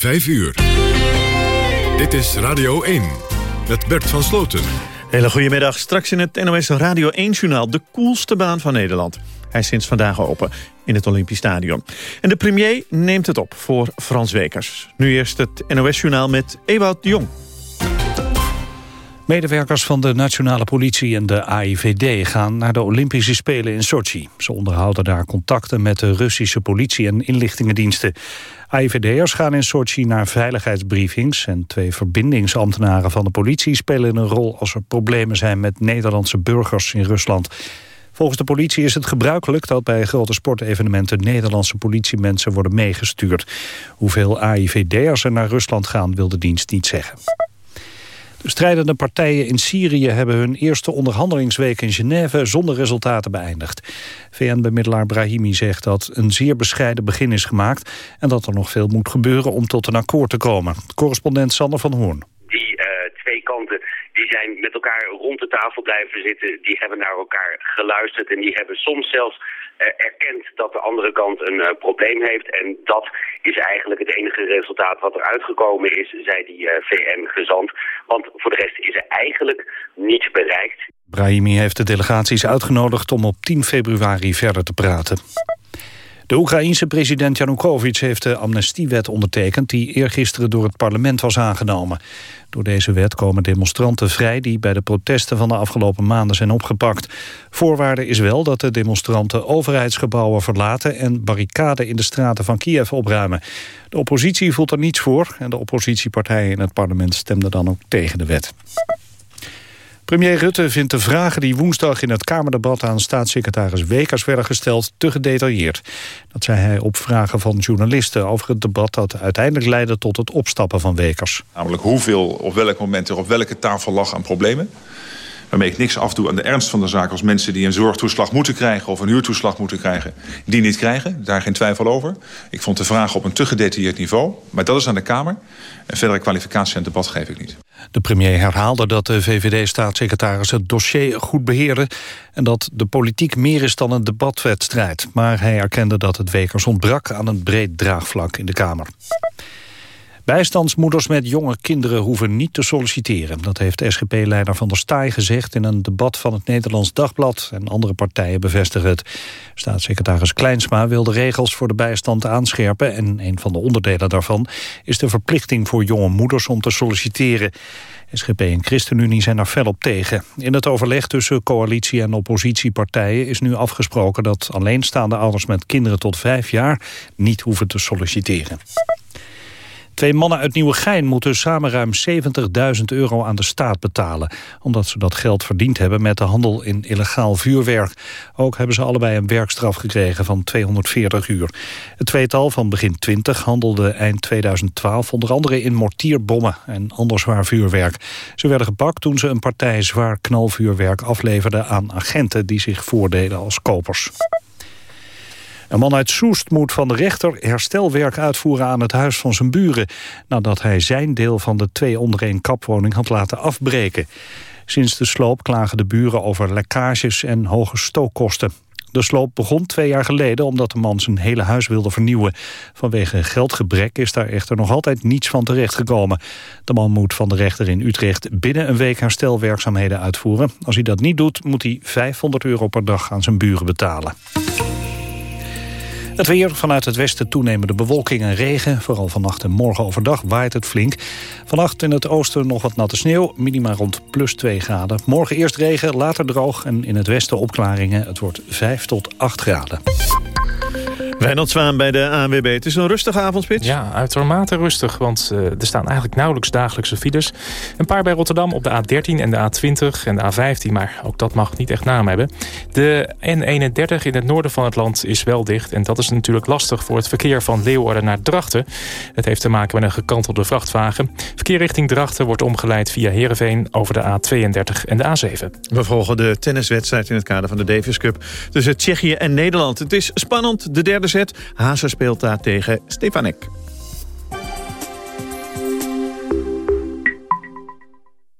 5 uur. Dit is Radio 1 met Bert van Sloten. Hele goedemiddag. Straks in het NOS Radio 1-journaal de koelste baan van Nederland. Hij is sinds vandaag open in het Olympisch Stadion. En de premier neemt het op voor Frans Wekers. Nu eerst het NOS-journaal met Ewout de Jong. Medewerkers van de nationale politie en de AIVD gaan naar de Olympische Spelen in Sochi. Ze onderhouden daar contacten met de Russische politie en inlichtingendiensten. AIVD'ers gaan in Sochi naar veiligheidsbriefings... en twee verbindingsambtenaren van de politie spelen een rol... als er problemen zijn met Nederlandse burgers in Rusland. Volgens de politie is het gebruikelijk dat bij grote sportevenementen Nederlandse politiemensen worden meegestuurd. Hoeveel AIVD'ers er naar Rusland gaan wil de dienst niet zeggen. De strijdende partijen in Syrië hebben hun eerste onderhandelingsweek in Genève zonder resultaten beëindigd. VN-bemiddelaar Brahimi zegt dat een zeer bescheiden begin is gemaakt en dat er nog veel moet gebeuren om tot een akkoord te komen. Correspondent Sander van Hoorn. Die uh, twee kanten die zijn met elkaar rond de tafel blijven zitten, die hebben naar elkaar geluisterd en die hebben soms zelfs uh, erkend dat de andere kant een uh, probleem heeft. En dat is eigenlijk het enige resultaat wat er uitgekomen is, zei die uh, VN-gezant. Want voor de rest is er eigenlijk niets bereikt. Brahimi heeft de delegaties uitgenodigd om op 10 februari verder te praten. De Oekraïense president Janukovic heeft de amnestiewet ondertekend... die eergisteren door het parlement was aangenomen. Door deze wet komen demonstranten vrij... die bij de protesten van de afgelopen maanden zijn opgepakt. Voorwaarde is wel dat de demonstranten overheidsgebouwen verlaten... en barricaden in de straten van Kiev opruimen. De oppositie voelt er niets voor... en de oppositiepartijen in het parlement stemden dan ook tegen de wet. Premier Rutte vindt de vragen die woensdag in het Kamerdebat aan staatssecretaris Wekers werden gesteld te gedetailleerd. Dat zei hij op vragen van journalisten over het debat dat uiteindelijk leidde tot het opstappen van Wekers. Namelijk hoeveel op welk moment er op welke tafel lag aan problemen. Waarmee ik niks afdoe aan de ernst van de zaak als mensen die een zorgtoeslag moeten krijgen of een huurtoeslag moeten krijgen. Die niet krijgen, daar geen twijfel over. Ik vond de vraag op een te gedetailleerd niveau. Maar dat is aan de Kamer. En verdere kwalificatie en debat geef ik niet. De premier herhaalde dat de VVD-staatssecretaris het dossier goed beheerde... en dat de politiek meer is dan een debatwedstrijd. Maar hij erkende dat het Wekers ontbrak aan een breed draagvlak in de Kamer. Bijstandsmoeders met jonge kinderen hoeven niet te solliciteren. Dat heeft SGP-leider Van der Staaij gezegd in een debat van het Nederlands Dagblad. En andere partijen bevestigen het. Staatssecretaris Kleinsma wil de regels voor de bijstand aanscherpen. En een van de onderdelen daarvan is de verplichting voor jonge moeders om te solliciteren. SGP en ChristenUnie zijn daar fel op tegen. In het overleg tussen coalitie- en oppositiepartijen is nu afgesproken dat alleenstaande ouders met kinderen tot vijf jaar niet hoeven te solliciteren. Twee mannen uit Nieuwegein moeten samen ruim 70.000 euro aan de staat betalen. Omdat ze dat geld verdiend hebben met de handel in illegaal vuurwerk. Ook hebben ze allebei een werkstraf gekregen van 240 uur. Het tweetal van begin 20 handelde eind 2012 onder andere in mortierbommen en ander zwaar vuurwerk. Ze werden gepakt toen ze een partij zwaar knalvuurwerk afleverden aan agenten die zich voordeden als kopers. Een man uit Soest moet van de rechter herstelwerk uitvoeren aan het huis van zijn buren... nadat hij zijn deel van de twee onder één kapwoning had laten afbreken. Sinds de sloop klagen de buren over lekkages en hoge stookkosten. De sloop begon twee jaar geleden omdat de man zijn hele huis wilde vernieuwen. Vanwege geldgebrek is daar echter nog altijd niets van terechtgekomen. De man moet van de rechter in Utrecht binnen een week herstelwerkzaamheden uitvoeren. Als hij dat niet doet, moet hij 500 euro per dag aan zijn buren betalen. Het weer vanuit het westen toenemende bewolking en regen. Vooral vannacht en morgen overdag waait het flink. Vannacht in het oosten nog wat natte sneeuw. Minima rond plus 2 graden. Morgen eerst regen, later droog en in het westen opklaringen. Het wordt 5 tot 8 graden. Wijnald Zwaan bij de ANWB. Het is een rustige avondspits. Ja, uitermate rustig, want uh, er staan eigenlijk nauwelijks dagelijkse files. Een paar bij Rotterdam op de A13 en de A20 en de A15, maar ook dat mag niet echt naam hebben. De N31 in het noorden van het land is wel dicht en dat is natuurlijk lastig voor het verkeer van Leeuwarden naar Drachten. Het heeft te maken met een gekantelde vrachtwagen. Verkeer richting Drachten wordt omgeleid via Heerenveen over de A32 en de A7. We volgen de tenniswedstrijd in het kader van de Davis Cup tussen Tsjechië en Nederland. Het is spannend, de derde Hazen speelt daar tegen Stefanek.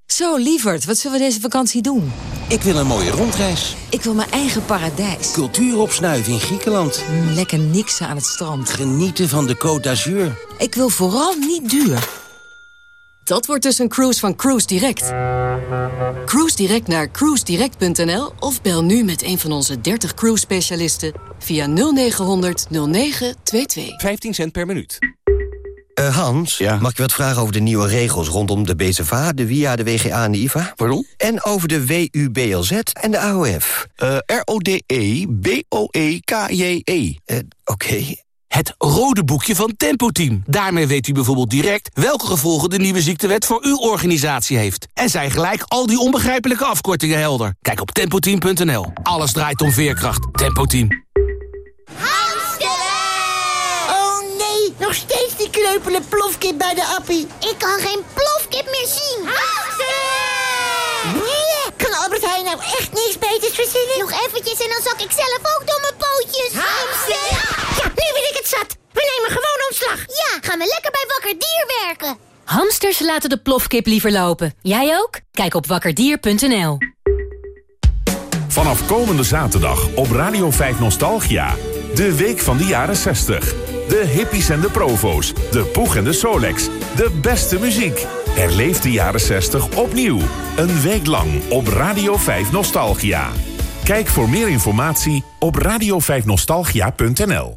Zo, lieverd, wat zullen we deze vakantie doen? Ik wil een mooie rondreis. Ik wil mijn eigen paradijs. Cultuur opsnuiven in Griekenland. Mm, lekker niksen aan het strand. Genieten van de Côte d'Azur. Ik wil vooral niet duur. Dat wordt dus een cruise van Cruise Direct. Cruise Direct naar cruisedirect.nl of bel nu met een van onze 30 cruise specialisten via 0900 0922. 15 cent per minuut. Uh, Hans, mag ik wat vragen over de nieuwe regels rondom de BZVA, de WIA, de WGA en de IVA? Pardon? En over de WUBLZ en de AOF. Uh, R-O-D-E-B-O-E-K-J-E. Uh, Oké. Het rode boekje van Tempo Team. Daarmee weet u bijvoorbeeld direct welke gevolgen de nieuwe ziektewet voor uw organisatie heeft. En zijn gelijk al die onbegrijpelijke afkortingen helder. Kijk op tempoteam.nl. Alles draait om veerkracht. Tempo Team. Oh nee, nog steeds die kreupele plofkip bij de appie. Ik kan geen plofkip meer zien. Nee, kan Albert Heijn nou echt niks beters verzinnen? Nog eventjes en dan zak ik zelf ook door mijn pootjes. Hamster! Nu ben ik het zat. We nemen gewoon ontslag. Ja, gaan we lekker bij Wakker Dier werken. Hamsters laten de plofkip liever lopen. Jij ook? Kijk op wakkerdier.nl. Vanaf komende zaterdag op Radio 5 Nostalgia. De week van de jaren 60. De hippies en de provo's. De poeg en de Solex. De beste muziek. Herleef de jaren 60 opnieuw. Een week lang op Radio 5 Nostalgia. Kijk voor meer informatie op radio5nostalgia.nl.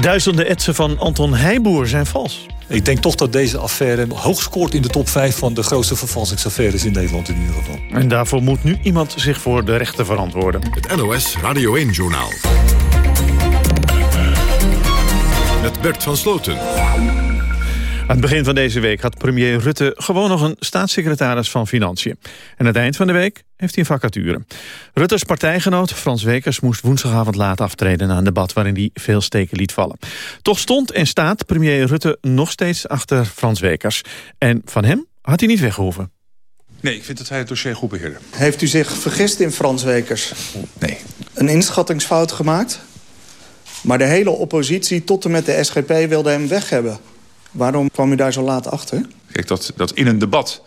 Duizenden etsen van Anton Heijboer zijn vals. Ik denk toch dat deze affaire hoog scoort in de top 5 van de grootste vervalsingsaffaires in Nederland in ieder geval. En daarvoor moet nu iemand zich voor de rechter verantwoorden. Het NOS Radio 1-journaal. Met Bert van Sloten. Aan het begin van deze week had premier Rutte gewoon nog een staatssecretaris van Financiën. En aan het eind van de week heeft hij een vacature. Rutte's partijgenoot Frans Wekers moest woensdagavond laat aftreden... na een debat waarin hij veel steken liet vallen. Toch stond en staat premier Rutte nog steeds achter Frans Wekers. En van hem had hij niet weggehoeven. Nee, ik vind dat hij het dossier goed beheerde. Heeft u zich vergist in Frans Wekers? Nee. Een inschattingsfout gemaakt? Maar de hele oppositie tot en met de SGP wilde hem weg hebben. Waarom kwam u daar zo laat achter? Kijk, dat, dat in een debat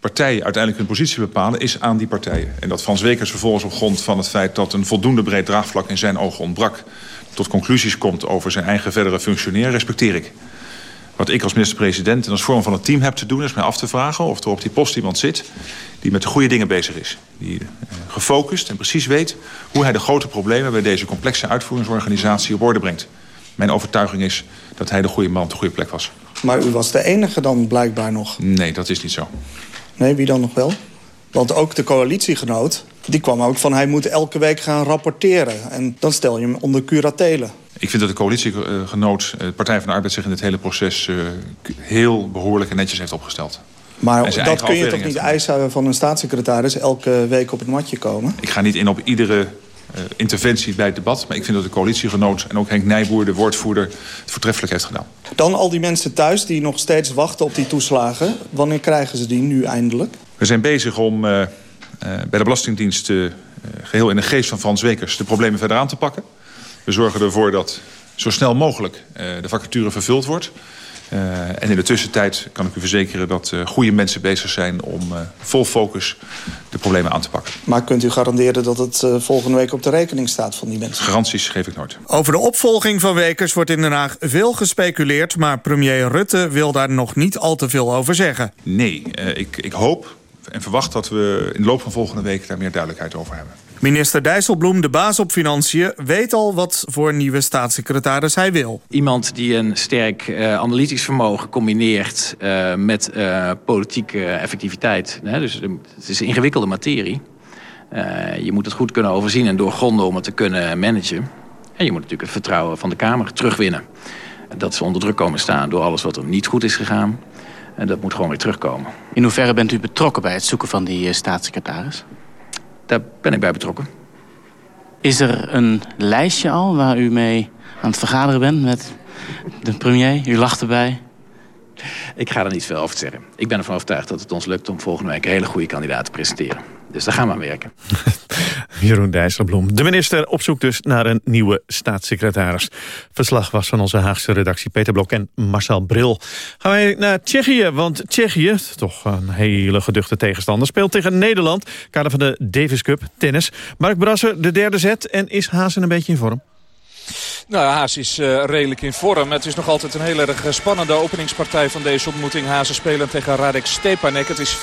partijen uiteindelijk hun positie bepalen... is aan die partijen. En dat Frans Wekers vervolgens op grond van het feit... dat een voldoende breed draagvlak in zijn ogen ontbrak... tot conclusies komt over zijn eigen verdere functioneren, respecteer ik. Wat ik als minister-president en als vorm van het team heb te doen... is mij af te vragen of er op die post iemand zit... die met de goede dingen bezig is. Die uh, gefocust en precies weet hoe hij de grote problemen... bij deze complexe uitvoeringsorganisatie op orde brengt. Mijn overtuiging is dat hij de goede man op de goede plek was. Maar u was de enige dan blijkbaar nog? Nee, dat is niet zo. Nee, wie dan nog wel? Want ook de coalitiegenoot, die kwam ook van... hij moet elke week gaan rapporteren. En dan stel je hem onder curatelen. Ik vind dat de coalitiegenoot, de Partij van de Arbeid... zich in dit hele proces uh, heel behoorlijk en netjes heeft opgesteld. Maar dat kun je toch niet eisen van een staatssecretaris... elke week op het matje komen? Ik ga niet in op iedere interventie bij het debat. Maar ik vind dat de coalitiegenoot en ook Henk Nijboer, de woordvoerder... het voortreffelijk heeft gedaan. Dan al die mensen thuis die nog steeds wachten op die toeslagen. Wanneer krijgen ze die nu eindelijk? We zijn bezig om uh, uh, bij de Belastingdienst... geheel in de geest van Frans Wekers de problemen verder aan te pakken. We zorgen ervoor dat zo snel mogelijk de vacature vervuld wordt... Uh, en in de tussentijd kan ik u verzekeren dat uh, goede mensen bezig zijn om uh, vol focus de problemen aan te pakken. Maar kunt u garanderen dat het volgende week op de rekening staat van die mensen? Garanties geef ik nooit. Over de opvolging van Wekers wordt in Den Haag veel gespeculeerd... maar premier Rutte wil daar nog niet al te veel over zeggen. Nee, ik, ik hoop en verwacht dat we in de loop van volgende week daar meer duidelijkheid over hebben. Minister Dijsselbloem, de baas op Financiën, weet al wat voor nieuwe staatssecretaris hij wil. Iemand die een sterk uh, analytisch vermogen combineert uh, met uh, politieke effectiviteit. Hè? Dus het is een ingewikkelde materie. je moet het goed kunnen overzien en doorgronden om het te kunnen managen. En je moet natuurlijk het vertrouwen van de Kamer terugwinnen. Dat ze onder druk komen staan door alles wat er niet goed is gegaan. En dat moet gewoon weer terugkomen. In hoeverre bent u betrokken bij het zoeken van die staatssecretaris? Daar ben ik bij betrokken. Is er een lijstje al waar u mee aan het vergaderen bent met de premier? U lacht erbij. Ik ga er niet veel over zeggen. Ik ben ervan overtuigd dat het ons lukt om volgende week een hele goede kandidaat te presenteren. Dus daar gaan we aan werken. Jeroen Dijsselbloem. De minister op zoek dus naar een nieuwe staatssecretaris. Verslag was van onze Haagse redactie Peter Blok en Marcel Bril. Gaan wij naar Tsjechië, want Tsjechië, toch een hele geduchte tegenstander... speelt tegen Nederland, kader van de Davis Cup, tennis. Mark Brasser, de derde set en is Hazen een beetje in vorm? Nou, Haas is uh, redelijk in vorm. Het is nog altijd een heel erg eh, spannende openingspartij van deze ontmoeting. Hazen spelen tegen Radek Stepanek. Het is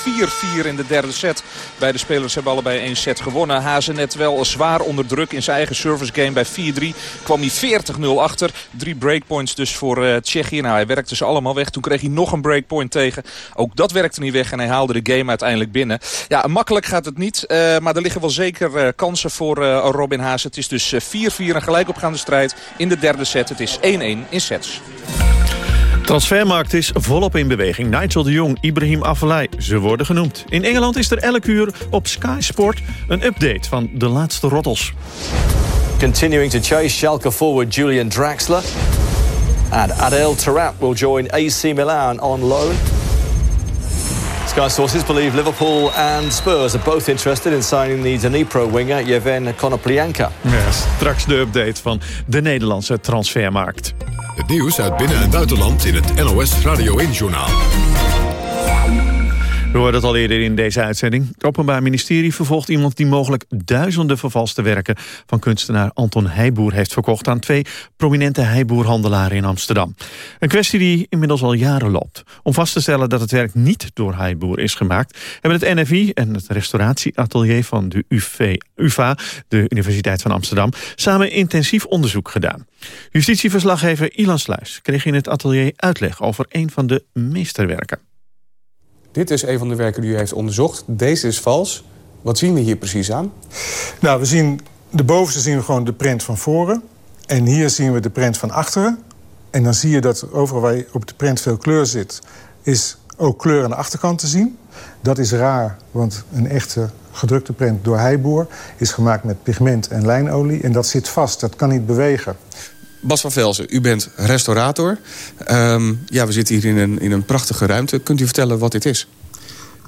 4-4 in de derde set. Beide spelers hebben allebei één set gewonnen. Hazen net wel zwaar onder druk in zijn eigen service game. Bij 4-3 kwam hij 40-0 achter. Drie breakpoints dus voor uh, Tsjechië. Nou, hij werkte ze allemaal weg. Toen kreeg hij nog een breakpoint tegen. Ook dat werkte niet weg en hij haalde de game uiteindelijk binnen. Ja, makkelijk gaat het niet. Maar er liggen wel zeker kansen voor Robin Haas. Het is dus 4-4 een gelijkopgaande strijd in de derde set. Het is 1-1 in sets. Transfermarkt is volop in beweging. Nigel de Jong, Ibrahim Afellay, ze worden genoemd. In Engeland is er elk uur op Sky Sport een update van de laatste rottels. Continuing to chase Schalke forward Julian Draxler. And Adel Tarat will join AC Milan on loan. Sky sources believe Liverpool and Spurs are both interested in signing the Dnipro winger Yevhen Konoplyanka. Ja, straks de update van de Nederlandse transfermarkt. Het nieuws uit binnen- en buitenland in het NOS Radio 1-journaal. We hoorden het al eerder in deze uitzending. Het Openbaar Ministerie vervolgt iemand die mogelijk duizenden vervalste werken van kunstenaar Anton Heijboer heeft verkocht aan twee prominente Heijboerhandelaren in Amsterdam. Een kwestie die inmiddels al jaren loopt. Om vast te stellen dat het werk niet door Heijboer is gemaakt, hebben het NFI en het restauratieatelier van de UV, UvA, de Universiteit van Amsterdam, samen intensief onderzoek gedaan. Justitieverslaggever Ilan Sluis kreeg in het atelier uitleg over een van de meesterwerken. Dit is een van de werken die u heeft onderzocht. Deze is vals. Wat zien we hier precies aan? Nou, we zien de bovenste zien we gewoon de print van voren. En hier zien we de print van achteren. En dan zie je dat overal waar op de print veel kleur zit... is ook kleur aan de achterkant te zien. Dat is raar, want een echte gedrukte print door Heiboer... is gemaakt met pigment en lijnolie. En dat zit vast, dat kan niet bewegen. Bas van Velzen, u bent restaurator. Um, ja, we zitten hier in een, in een prachtige ruimte. Kunt u vertellen wat dit is?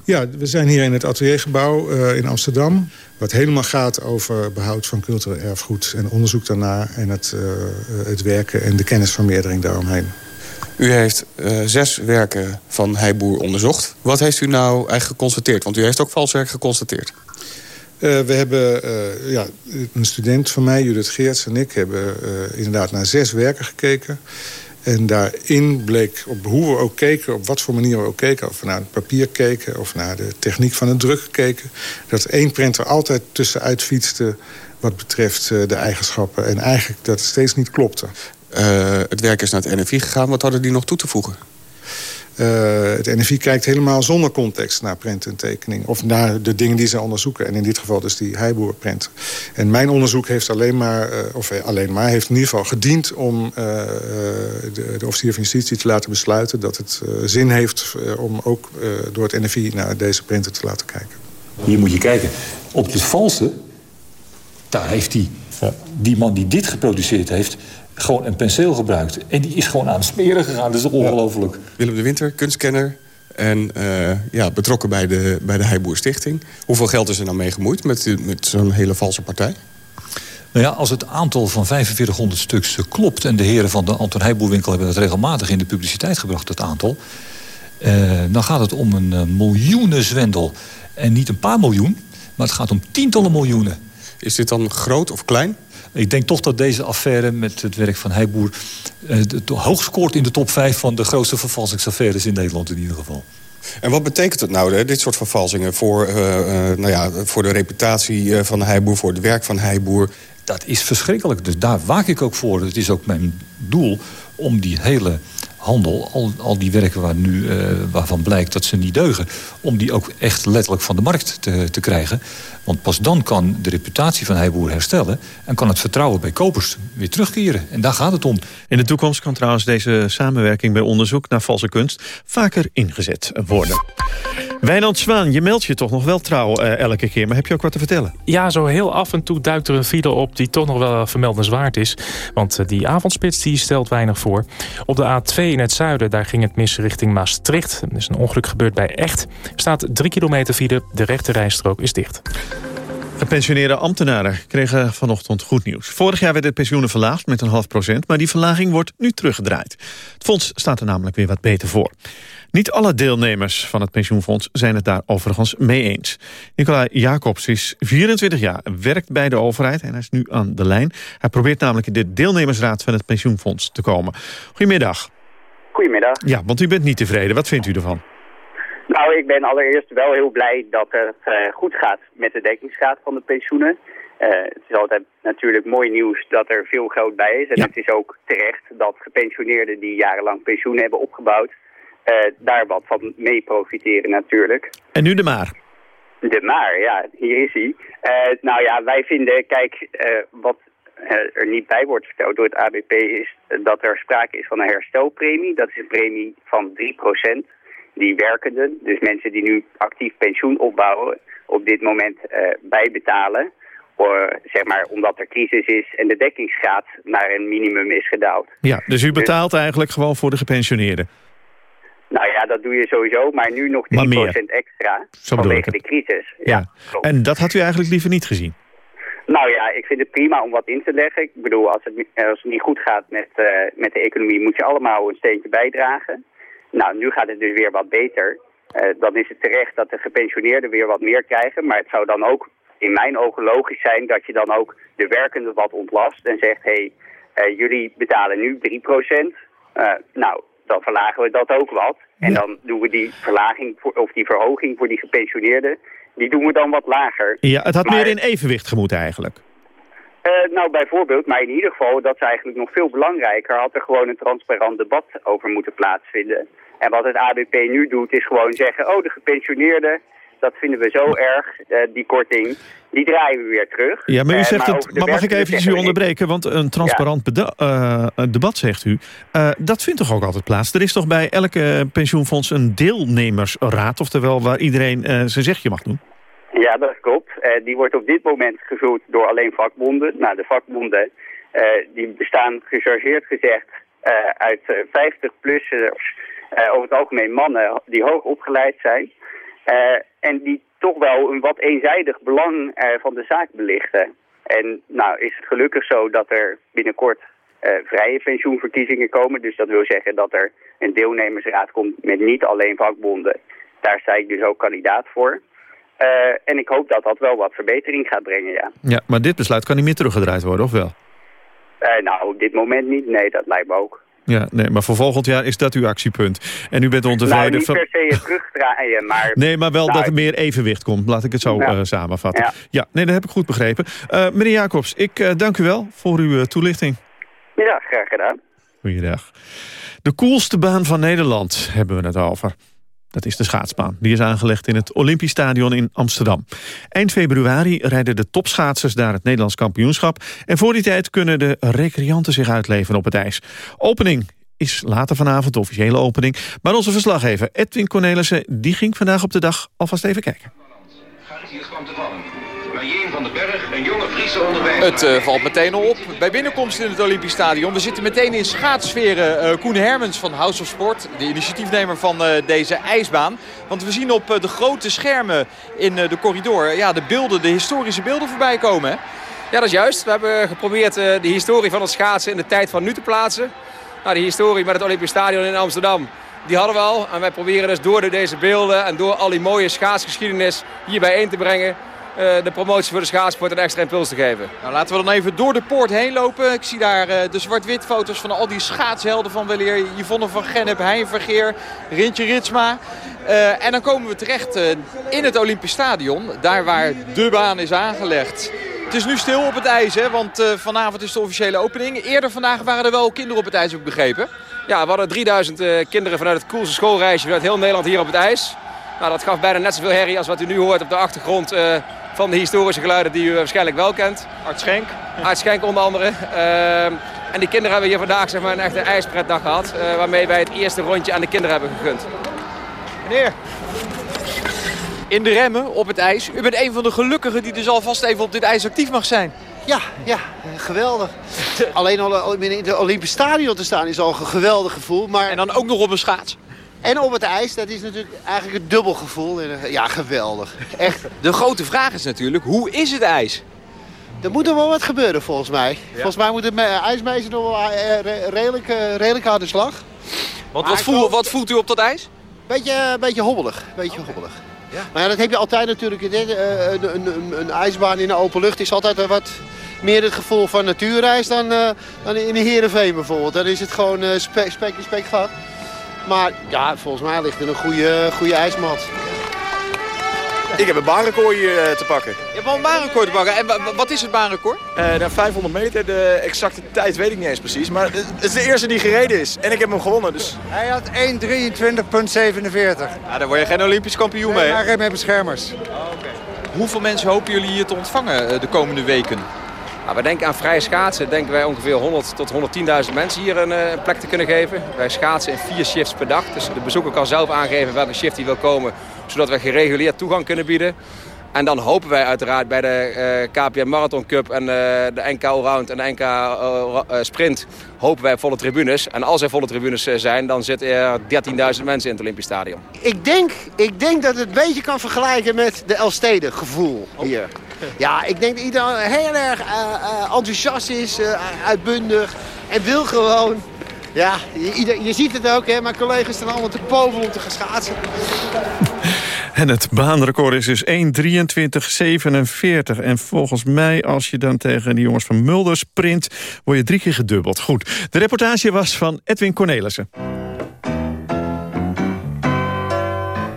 Ja, we zijn hier in het ateliergebouw uh, in Amsterdam. Wat helemaal gaat over behoud van cultureel erfgoed... en onderzoek daarna en het, uh, het werken en de kennisvermeerdering daaromheen. U heeft uh, zes werken van Heiboer onderzocht. Wat heeft u nou eigenlijk geconstateerd? Want u heeft ook valswerk geconstateerd. Uh, we hebben uh, ja, een student van mij, Judith Geerts en ik... hebben uh, inderdaad naar zes werken gekeken. En daarin bleek op hoe we ook keken, op wat voor manier we ook keken... of we naar het papier keken of naar de techniek van het druk keken... dat één printer altijd tussenuit fietste wat betreft de eigenschappen. En eigenlijk dat het steeds niet klopte. het werk is naar het NFI gegaan. Wat hadden die nog toe te voegen? Uh, het NFI kijkt helemaal zonder context naar print en tekening. Of naar de dingen die ze onderzoeken. En in dit geval dus die heiboerprint. En mijn onderzoek heeft alleen maar, uh, of alleen maar, heeft in ieder geval gediend om uh, de, de officier van justitie te laten besluiten dat het zin heeft om ook door het NFI naar deze printen te laten kijken. Hier moet je kijken. Op het valse, daar heeft die, ja. die man die dit geproduceerd heeft gewoon een penseel gebruikt. En die is gewoon aan het smeren gegaan. Dat is ongelooflijk. Ja. Willem de Winter, kunstkenner. En uh, ja, betrokken bij de, bij de Heiboer Stichting. Hoeveel geld is er nou mee gemoeid met, met zo'n hele valse partij? Nou ja, als het aantal van 4500 stuks klopt... en de heren van de Anton Heijboerwinkel hebben het regelmatig in de publiciteit gebracht, het aantal... Uh, dan gaat het om een uh, miljoenenzwendel. En niet een paar miljoen, maar het gaat om tientallen miljoenen. Is dit dan groot of klein? Ik denk toch dat deze affaire met het werk van Heiboer... Uh, hoog scoort in de top 5 van de grootste vervalsingsaffaires in Nederland in ieder geval. En wat betekent het nou, hè, dit soort vervalsingen... voor, uh, uh, nou ja, voor de reputatie van Heiboer, voor het werk van Heiboer? Dat is verschrikkelijk, dus daar waak ik ook voor. Het is ook mijn doel om die hele handel, al, al die werken waar nu, uh, waarvan blijkt dat ze niet deugen... om die ook echt letterlijk van de markt te, te krijgen. Want pas dan kan de reputatie van Heiboer herstellen... en kan het vertrouwen bij kopers weer terugkeren. En daar gaat het om. In de toekomst kan trouwens deze samenwerking bij onderzoek naar valse kunst... vaker ingezet worden. Wijnand Zwaan, je meldt je toch nog wel trouw eh, elke keer. Maar heb je ook wat te vertellen? Ja, zo heel af en toe duikt er een file op die toch nog wel vermeldenswaard is. Want eh, die avondspits die stelt weinig voor. Op de A2 in het zuiden, daar ging het mis richting Maastricht. Er is een ongeluk gebeurd bij Echt. Er staat 3 kilometer file, de rechte rijstrook is dicht. Gepensioneerde ambtenaren kregen vanochtend goed nieuws. Vorig jaar werd het pensioenen verlaagd met een half procent... maar die verlaging wordt nu teruggedraaid. Het fonds staat er namelijk weer wat beter voor. Niet alle deelnemers van het pensioenfonds zijn het daar overigens mee eens. Nicolai Jacobs is 24 jaar, werkt bij de overheid en hij is nu aan de lijn. Hij probeert namelijk in de deelnemersraad van het pensioenfonds te komen. Goedemiddag. Goedemiddag. Ja, want u bent niet tevreden. Wat vindt u ervan? Nou, ik ben allereerst wel heel blij dat het uh, goed gaat met de dekkingsgraad van de pensioenen. Uh, het is altijd natuurlijk mooi nieuws dat er veel geld bij is. En het is ook terecht dat gepensioneerden die jarenlang pensioen hebben opgebouwd... Uh, daar wat van mee profiteren natuurlijk. En nu de maar. De maar, ja, hier is hij. nou ja, wij vinden, kijk, wat er niet bij wordt verteld door het ABP... is dat er sprake is van een herstelpremie. Dat is een premie van 3% die werkenden, dus mensen die nu actief pensioen opbouwen, op dit moment uh, bijbetalen. Zeg maar, omdat er crisis is en de dekkingsgraad naar een minimum is gedaald. Ja, dus u betaalt eigenlijk gewoon voor de gepensioneerden? Nou ja, dat doe je sowieso, maar nu nog 3% extra Zo vanwege de crisis. Ja. En dat had u eigenlijk liever niet gezien? Nou ja, ik vind het prima om wat in te leggen. Ik bedoel, als het, als het niet goed gaat met, uh, met de economie, moet je allemaal een steentje bijdragen. Nou, nu gaat het dus weer wat beter. Uh, dan is het terecht dat de gepensioneerden weer wat meer krijgen. Maar het zou dan ook in mijn ogen logisch zijn dat je dan ook de werkenden wat ontlast. En zegt, hé, hey, uh, jullie betalen nu 3%. Uh, nou, dan verlagen we dat ook wat. En dan doen we die verlaging voor, of die verhoging voor die gepensioneerden, die doen we dan wat lager. Ja, het had maar, meer in evenwicht gemoeten eigenlijk. Uh, nou, bijvoorbeeld, maar in ieder geval, dat is eigenlijk nog veel belangrijker, had er gewoon een transparant debat over moeten plaatsvinden. En wat het ABP nu doet, is gewoon zeggen, oh, de gepensioneerden, dat vinden we zo erg, uh, die korting, die draaien we weer terug. Ja, maar u zegt uh, het, maar mag ik even u onderbreken, want een transparant ja. debat, zegt u, dat vindt toch ook altijd plaats? Er is toch bij elke pensioenfonds een deelnemersraad, oftewel waar iedereen zijn zegje mag doen? Ja, dat klopt. Die wordt op dit moment gevuld door alleen vakbonden. Nou, de vakbonden die bestaan gechargeerd gezegd uit 50-plussers, over het algemeen mannen die hoog opgeleid zijn. En die toch wel een wat eenzijdig belang van de zaak belichten. En nou is het gelukkig zo dat er binnenkort vrije pensioenverkiezingen komen. Dus dat wil zeggen dat er een deelnemersraad komt met niet alleen vakbonden. Daar sta ik dus ook kandidaat voor. Uh, en ik hoop dat dat wel wat verbetering gaat brengen, ja. Ja, maar dit besluit kan niet meer teruggedraaid worden, of wel? Uh, nou, op dit moment niet. Nee, dat lijkt me ook. Ja, nee, maar voor volgend jaar is dat uw actiepunt. En u bent ontevreden... Nou, niet per se terugdraaien, maar... nee, maar wel nou, dat er meer evenwicht komt. Laat ik het zo ja. uh, samenvatten. Ja. ja. nee, dat heb ik goed begrepen. meneer Jacobs, ik dank u wel voor uw toelichting. Ja, graag gedaan. Goeiedag. De koelste baan van Nederland hebben we het over. Dat is de schaatsbaan. Die is aangelegd in het Olympisch Stadion in Amsterdam. Eind februari rijden de topschaatsers daar het Nederlands kampioenschap. En voor die tijd kunnen de recreanten zich uitleven op het ijs. Opening is later vanavond, de officiële opening. Maar onze verslaggever Edwin Cornelissen die ging vandaag op de dag alvast even kijken. Van den Berg, een jonge Friese onderwijzer. Het uh, valt meteen al op bij binnenkomst in het Olympisch Stadion. We zitten meteen in schaatssferen. Uh, Koen Hermens van House of Sport, de initiatiefnemer van uh, deze ijsbaan. Want we zien op de grote schermen in de corridor ja, de beelden, de historische beelden voorbij komen. Hè? Ja, dat is juist. We hebben geprobeerd de historie van het schaatsen in de tijd van nu te plaatsen. Nou, die historie met het Olympisch Stadion in Amsterdam, die hadden we al. En wij proberen dus door deze beelden en door al die mooie schaatsgeschiedenis hier bijeen te brengen de promotie voor de schaatsport een extra impuls te geven. Nou, laten we dan even door de poort heen lopen. Ik zie daar uh, de zwart-wit foto's van al die schaatshelden van weleer. Yvonne van Gennep, Hein Vergeer, Rintje Ritsma. Uh, en dan komen we terecht in het Olympisch Stadion. Daar waar de baan is aangelegd. Het is nu stil op het ijs, hè, want vanavond is de officiële opening. Eerder vandaag waren er wel kinderen op het ijs, heb ik begrepen. Ja, we hadden 3000 kinderen vanuit het coolste schoolreisje vanuit heel Nederland hier op het ijs. Nou, dat gaf bijna net zoveel herrie als wat u nu hoort op de achtergrond van de historische geluiden die u waarschijnlijk wel kent. Art Schenk. Art Schenk onder andere. Uh, en die kinderen hebben hier vandaag zeg maar, een echte ijspretdag gehad. Uh, waarmee wij het eerste rondje aan de kinderen hebben gegund. Meneer. in de remmen op het ijs. U bent een van de gelukkigen die dus alvast even op dit ijs actief mag zijn. Ja, ja, geweldig. Alleen al in het Olympisch Stadion te staan is al een geweldig gevoel. Maar... En dan ook nog op een schaats. En op het ijs, dat is natuurlijk eigenlijk een dubbel gevoel. Ja, geweldig. Echt. De grote vraag is natuurlijk, hoe is het ijs? Er moet er wel wat gebeuren volgens mij. Volgens mij moet het ijsmeester nog wel eh, redelijk, eh, redelijk harde slag. Want wat, voel, wat voelt u op dat ijs? Beetje, beetje hobbelig. Beetje hobbelig. Ja. Maar ja, dat heb je altijd natuurlijk. Een, een, een, een, ijsbaan in de open lucht is altijd wat meer het gevoel van natuurreis dan, uh, dan in de Heerenveen bijvoorbeeld. Dan is het gewoon uh, spek, spek in spek gat. Maar ja, volgens mij ligt er een goede, goede ijsmat. Ik heb een baanrecord hier uh, te pakken. Je hebt wel een baanrecord te pakken. En wat is het baanrecord? Uh, 500 meter. De exacte tijd weet ik niet eens precies. Maar het is de eerste die gereden is. En ik heb hem gewonnen. Dus... Hij had 1.23.47. Ja, daar word je geen Olympisch kampioen mee. Ja, met beschermers. Oh, okay. Hoeveel mensen hopen jullie hier te ontvangen de komende weken? Nou, we denken aan vrije schaatsen. Denken wij ongeveer 100 tot 110.000 mensen hier een, een, plek te kunnen geven. Wij schaatsen in vier shifts per dag. Dus de bezoeker kan zelf aangeven welke shift hij wil komen. Zodat we gereguleerd toegang kunnen bieden. En dan hopen wij uiteraard bij de uh, KPN Marathon Cup en uh, de NK Allround en de NK uh, Sprint... hopen wij volle tribunes. En als er volle tribunes zijn, dan zitten er 13.000 mensen in het Olympisch Stadion. Ik denk, ik denk dat het een beetje kan vergelijken met de Elstede gevoel hier. Ja, ik denk dat iedereen heel erg enthousiast is, uitbundig en wil gewoon... Ja, je, je ziet het ook, hè. Mijn collega's staan allemaal te poven om te gaan schaatsen. En het baanrecord is dus 1.23.47. En volgens mij, als je dan tegen die jongens van Mulder sprint... word je drie keer gedubbeld. Goed, de reportage was van Edwin Cornelissen.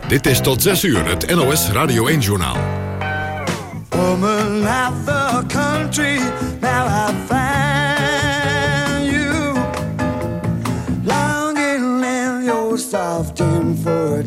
Dit is tot 6 uur het NOS Radio 1-journaal. Woman of the country, now I find you. Longing in your soft and for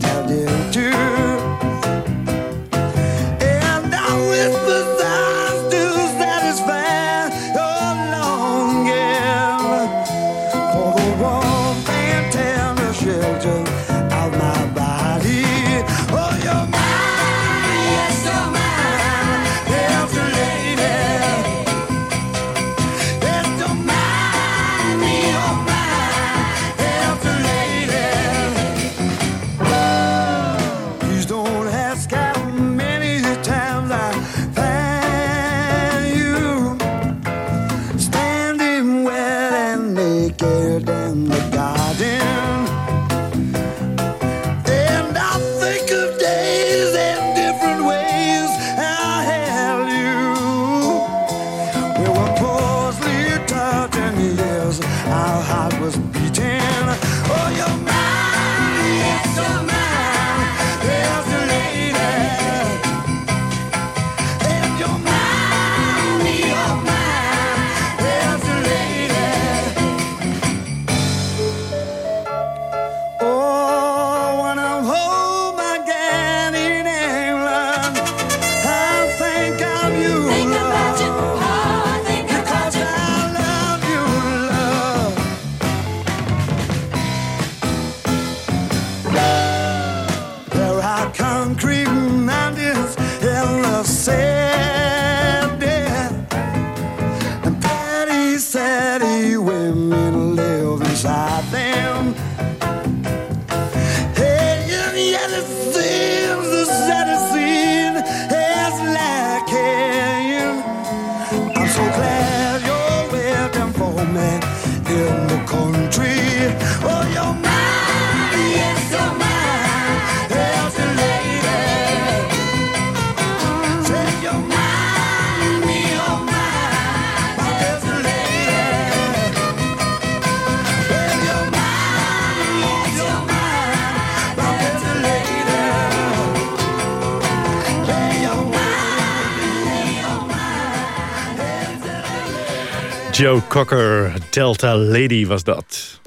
Joe Cocker, Delta Lady was dat.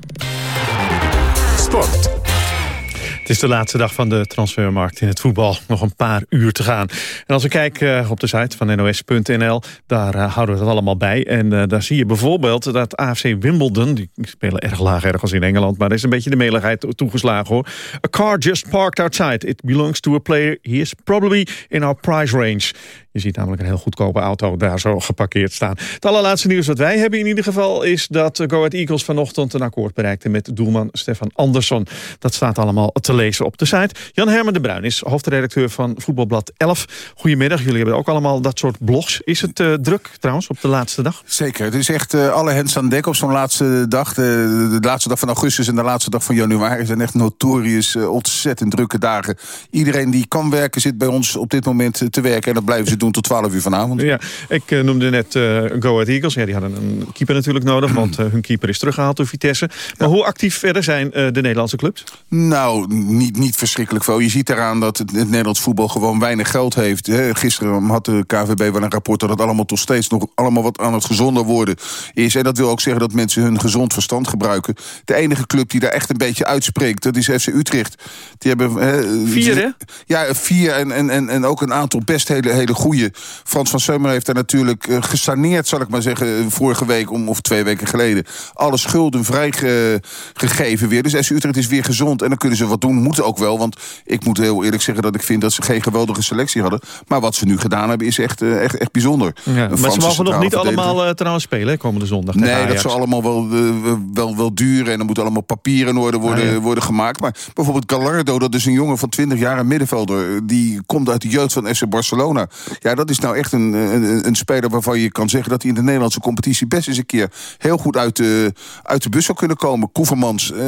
Sport. Het is de laatste dag van de transfermarkt in het voetbal. Nog een paar uur te gaan. En als we kijken eh, op de site van nos.nl, daar uh, houden we het allemaal bij. En uh, daar zie je bijvoorbeeld dat AFC Wimbledon... die spelen erg laag ergens in Engeland... maar er is een beetje de meligheid toegeslagen hoor. A car just parked outside. It belongs to a player. He is probably in our price range. Je ziet namelijk een heel goedkope auto daar zo geparkeerd staan. Het allerlaatste nieuws wat wij hebben in ieder geval... is dat Go Eagles vanochtend een akkoord bereikte met doelman Stefan Andersson. Dat staat allemaal te lezen op de site. Jan Herman de Bruin is hoofdredacteur van Voetbalblad 11. Goedemiddag, jullie hebben ook allemaal dat soort blogs. Is het uh, druk trouwens op de laatste dag? Zeker, het is echt uh, alle hens aan dek op zo'n laatste dag. De, laatste dag van augustus en de laatste dag van januari zijn echt notorisch uh, ontzettend drukke dagen. Iedereen die kan werken zit bij ons op dit moment te werken en dat blijven ze doen tot 12 uur vanavond. Ja, ik uh, noemde net uh, Go Ahead Eagles. Ja, die hadden een keeper natuurlijk nodig, want uh, hun keeper is teruggehaald door Vitesse. Maar ja. hoe actief verder zijn de Nederlandse clubs? Nou, niet, niet verschrikkelijk veel. Je ziet eraan dat het, het Nederlands voetbal gewoon weinig geld heeft. Hè. Gisteren had de KVB wel een rapport dat het allemaal toch steeds nog allemaal wat aan het gezonder worden is. En dat wil ook zeggen dat mensen hun gezond verstand gebruiken. De enige club die daar echt een beetje uitspreekt, dat is FC Utrecht. Die hebben... vier, hè? Ja, vier en, en, en, en ook een aantal best hele, hele goede. Frans van Seumer heeft daar natuurlijk uh, gesaneerd, zal ik maar zeggen, vorige week om, of twee weken geleden. Alle schulden vrijgegeven weer. Dus FC Utrecht is weer gezond en dan kunnen ze wat doen. Moeten ook wel, want ik moet heel eerlijk zeggen dat ik vind dat ze geen geweldige selectie hadden. Maar wat ze nu gedaan hebben is echt, uh, echt, echt bijzonder. Ja, maar ze mogen nog niet allemaal uh, trouwens spelen, hè, komende zondag. Nee, Ajax. dat zal allemaal wel, wel, wel duren en er moeten allemaal papieren in orde worden, ah, ja. worden gemaakt. Maar bijvoorbeeld Gallardo, dat is een jongen van 20 jaar, een middenvelder. Die komt uit de jeugd van FC Barcelona. Ja, dat is nou echt een, een, een, speler waarvan je kan zeggen... dat hij in de Nederlandse competitie best eens een keer... heel goed uit de, uit de bus zou kunnen komen. Koevermans eh,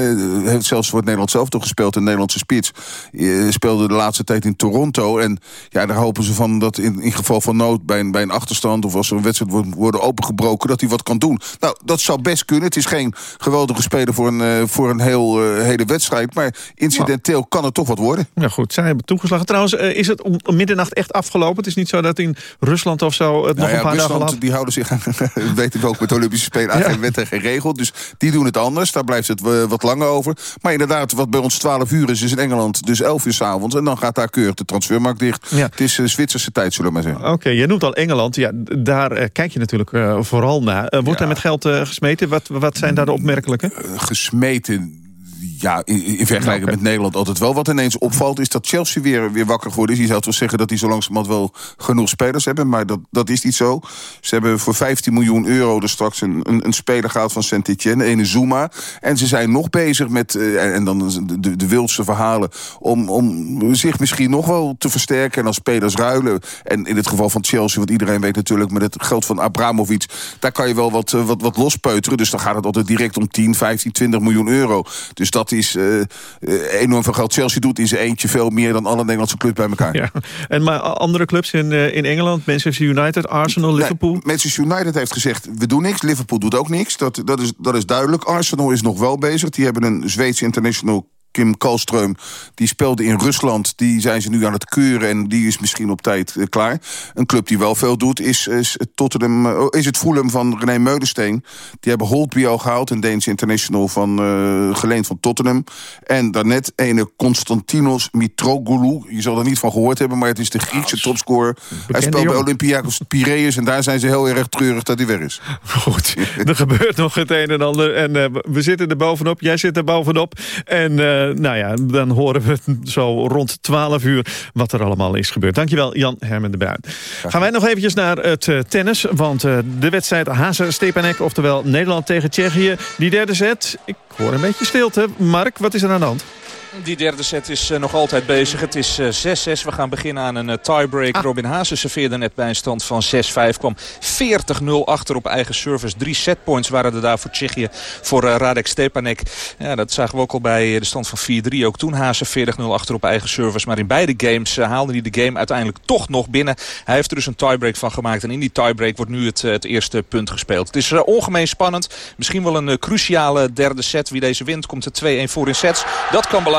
heeft zelfs voor het Nederlands zelf toch gespeeld... een Nederlandse spits. Uh, speelde de laatste tijd in Toronto. En ja, daar hopen ze van dat in, in geval van nood... Bij een, bij een achterstand of als er een wedstrijd wordt worden opengebroken... dat hij wat kan doen. Nou, dat zou best kunnen. Het is geen geweldige speler voor een, uh, voor een heel, hele wedstrijd... maar incidenteel kan het toch wat worden. Ja goed, zij hebben toegeslagen. Trouwens, is het om middernacht echt afgelopen? Het is niet zo dat in Rusland of zo het nou nog ja, een paar Rusland, dagen die houden zich aan, weet ik ook met de Olympische Spelen, aan ja. geen wet en geen regel. Dus die doen het anders, daar blijft het wat langer over. Maar inderdaad, wat bij ons 12 uur is, is in Engeland dus 11 uur s'avonds. En dan gaat daar keurig de transfermarkt dicht. Ja. Het is uh, Zwitserse tijd, zullen we maar zeggen. Oké, okay, jij noemt al Engeland. Ja, daar uh, kijk je natuurlijk uh, vooral naar. wordt daar met geld gesmeten? Wat, wat zijn daar de opmerkelijke? gesmeten ja, in, in vergelijking okay. met Nederland altijd wel wat ineens opvalt... is dat Chelsea weer, weer wakker geworden is. Je zou toch zeggen dat die zo langzamerhand wel genoeg spelers hebben... maar dat, dat is niet zo. Ze hebben voor 15 miljoen euro er straks een, een, een speler gehaald van Saint-Etienne... ene Zuma. En ze zijn nog bezig met, uh, en dan de, de wildste verhalen... Om, om zich misschien nog wel te versterken en als spelers ruilen. En in het geval van Chelsea, want iedereen weet natuurlijk... met het geld van Abramovic, daar kan je wel wat, uh, wat, wat lospeuteren. Dus dan gaat het altijd direct om 10, 15, 20 miljoen euro. Dus dat is uh, enorm veel geld. Chelsea doet in zijn eentje veel meer dan alle Nederlandse clubs bij elkaar. Ja. En maar andere clubs in, uh, in Engeland, Manchester United, Arsenal, Liverpool? Nee, Manchester United heeft gezegd, we doen niks. Liverpool doet ook niks. Dat, dat, is, dat is duidelijk. Arsenal is nog wel bezig. Die hebben een Zweedse international Kim Kalström, die speelde in Rusland. Die zijn ze nu aan het keuren en die is misschien op tijd uh, klaar. Een club die wel veel doet is, is, Tottenham, uh, is het Fulham van René Meudensteen. Die hebben Holtby al gehaald, een Deense international van, uh, geleend van Tottenham. En daarnet ene Konstantinos Mitroglou. Je zal er niet van gehoord hebben, maar het is de Griekse topscorer. Hij speelt bij Olympiakos Piraeus en daar zijn ze heel erg treurig dat hij weg is. Goed, er gebeurt nog het een en ander. En we zitten er bovenop, jij zit er bovenop. En nou ja, dan horen we zo rond 12 uur wat er allemaal is gebeurd. Dankjewel Jan Hermen de Bruin. Gaan wij nog eventjes naar het uh, tennis. Want uh, de wedstrijd Hazen-Stepanek, oftewel Nederland tegen Tsjechië. Die derde set, ik hoor een beetje stilte. Mark, wat is er aan de hand? Die derde set is uh, nog altijd bezig. Het is 6-6. Uh, We gaan beginnen aan een uh, tiebreak. Ah. Robin Haase serveerde net bij een stand van 6-5. Kwam 40-0 achter op eigen service. Drie setpoints waren er daar voor Tsjechië. Voor Radek Stepanek. Ja, dat zagen we ook al bij de stand van 4-3. Ook toen Haase 40-0 achter op eigen service. Maar in beide games haalde hij de game uiteindelijk toch nog binnen. Hij heeft er dus een tiebreak van gemaakt. En in die tiebreak wordt nu het, het eerste punt gespeeld. Het is ongemeen spannend. Misschien wel een cruciale derde set. Wie deze wint komt er 2-1 voor in sets. Dat kan belangrijk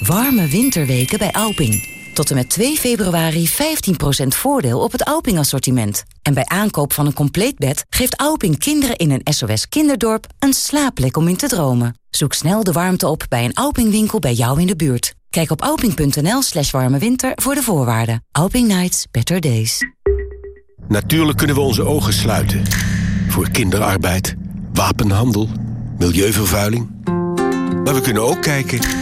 Warme winterweken bij Alping. Tot en met 2 februari 15% voordeel op het Alping-assortiment. En bij aankoop van een compleet bed geeft Alping kinderen in een SOS kinderdorp een slaapplek om in te dromen. Zoek snel de warmte op bij een Alping-winkel bij jou in de buurt. Kijk op alping.nl slash warme voor de voorwaarden. Alping Nights, better days. Natuurlijk kunnen we onze ogen sluiten. Voor kinderarbeid, wapenhandel, milieuvervuiling. Maar we kunnen ook kijken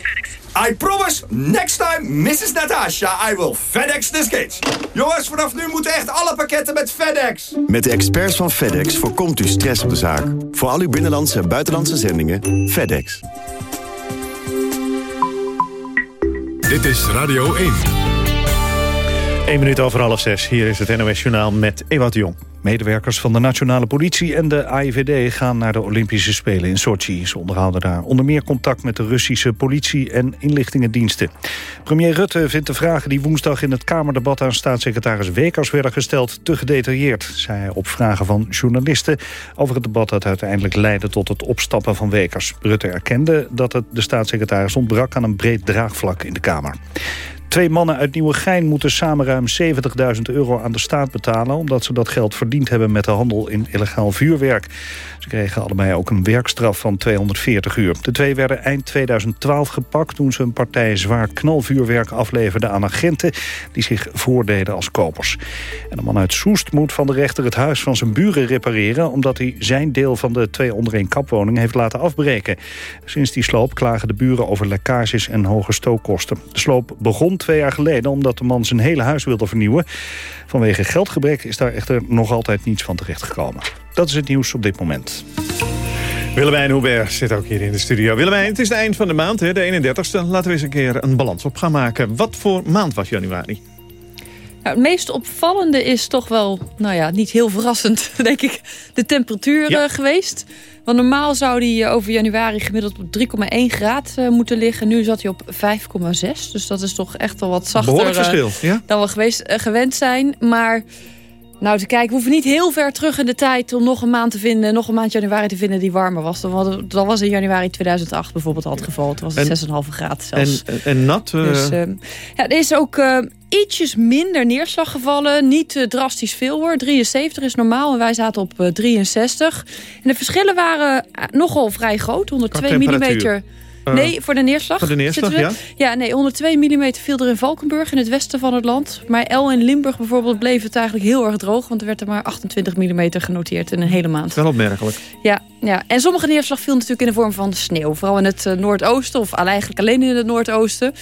I promise, next time, Mrs. Natasha, I will FedEx the skates. Jongens, vanaf nu moeten echt alle pakketten met FedEx. Met de experts van FedEx voorkomt u stress op de zaak. Voor al uw binnenlandse en buitenlandse zendingen, FedEx. Dit is Radio 1. 1 minuut over half zes. Hier is het NOS Journaal met Ewout Jong. Medewerkers van de Nationale Politie en de AIVD gaan naar de Olympische Spelen in Sochi. Ze onderhouden daar onder meer contact met de Russische politie en inlichtingendiensten. Premier Rutte vindt de vragen die woensdag in het Kamerdebat aan staatssecretaris Wekers werden gesteld te gedetailleerd, zei hij op vragen van journalisten over het debat dat uiteindelijk leidde tot het opstappen van Wekers. Rutte erkende dat het de staatssecretaris ontbrak aan een breed draagvlak in de Kamer. Twee mannen uit Nieuwegein moeten samen ruim 70.000 euro aan de staat betalen... omdat ze dat geld verdiend hebben met de handel in illegaal vuurwerk. Ze kregen allebei ook een werkstraf van 240 uur. De twee werden eind 2012 gepakt toen ze een partij zwaar knalvuurwerk afleverden aan agenten... die zich voordeden als kopers. En de man uit Soest moet van de rechter het huis van zijn buren repareren... omdat hij zijn deel van de twee onder kapwoning heeft laten afbreken. Sinds die sloop klagen de buren over lekkages en hoge stookkosten. De sloop begon twee jaar geleden omdat de man zijn hele huis wilde vernieuwen. Vanwege geldgebrek is daar echter nog altijd niets van terechtgekomen. Dat is het nieuws op dit moment. Willemijn Hubert zit ook hier in de studio. Willemijn, het is het eind van de maand, de 31ste. Laten we eens een keer een balans op gaan maken. Wat voor maand was januari? Nou, het meest opvallende is toch wel, nou ja, niet heel verrassend, denk ik, de temperatuur ja. geweest. Want normaal zou die eh, over januari gemiddeld op 3,1 graad uh, moeten liggen. Nu zat hij op 5,6. Dus dat is toch echt wel wat zachter Behoorlijk verschil, ja? dan we geweest, gewend zijn. Maar nou, te kijken, we hoeven niet heel ver terug in de tijd... om nog een maand te vinden, nog een maand januari te vinden die warmer was. Dat was in januari 2008 bijvoorbeeld al het geval. Toen was het 6,5 graad zelfs. En, en nat? Uh... Dus, uh, ja, er is ook uh, ietsjes minder neerslag gevallen. Niet drastisch veel hoor. 73 is normaal en wij zaten op 63. En de verschillen waren nogal vrij groot. 102 mm... Uh, nee, voor de neerslag. Voor de neerslag, ja. Ja, nee, 102 mm viel er in Valkenburg in het westen van het land. Maar El en Limburg bijvoorbeeld bleef het eigenlijk heel erg droog. Want er werd er maar 28 mm genoteerd in een hele maand. Wel opmerkelijk. Ja, ja. en sommige neerslag viel natuurlijk in de vorm van sneeuw. Vooral in het uh, noordoosten, of eigenlijk alleen in het noordoosten.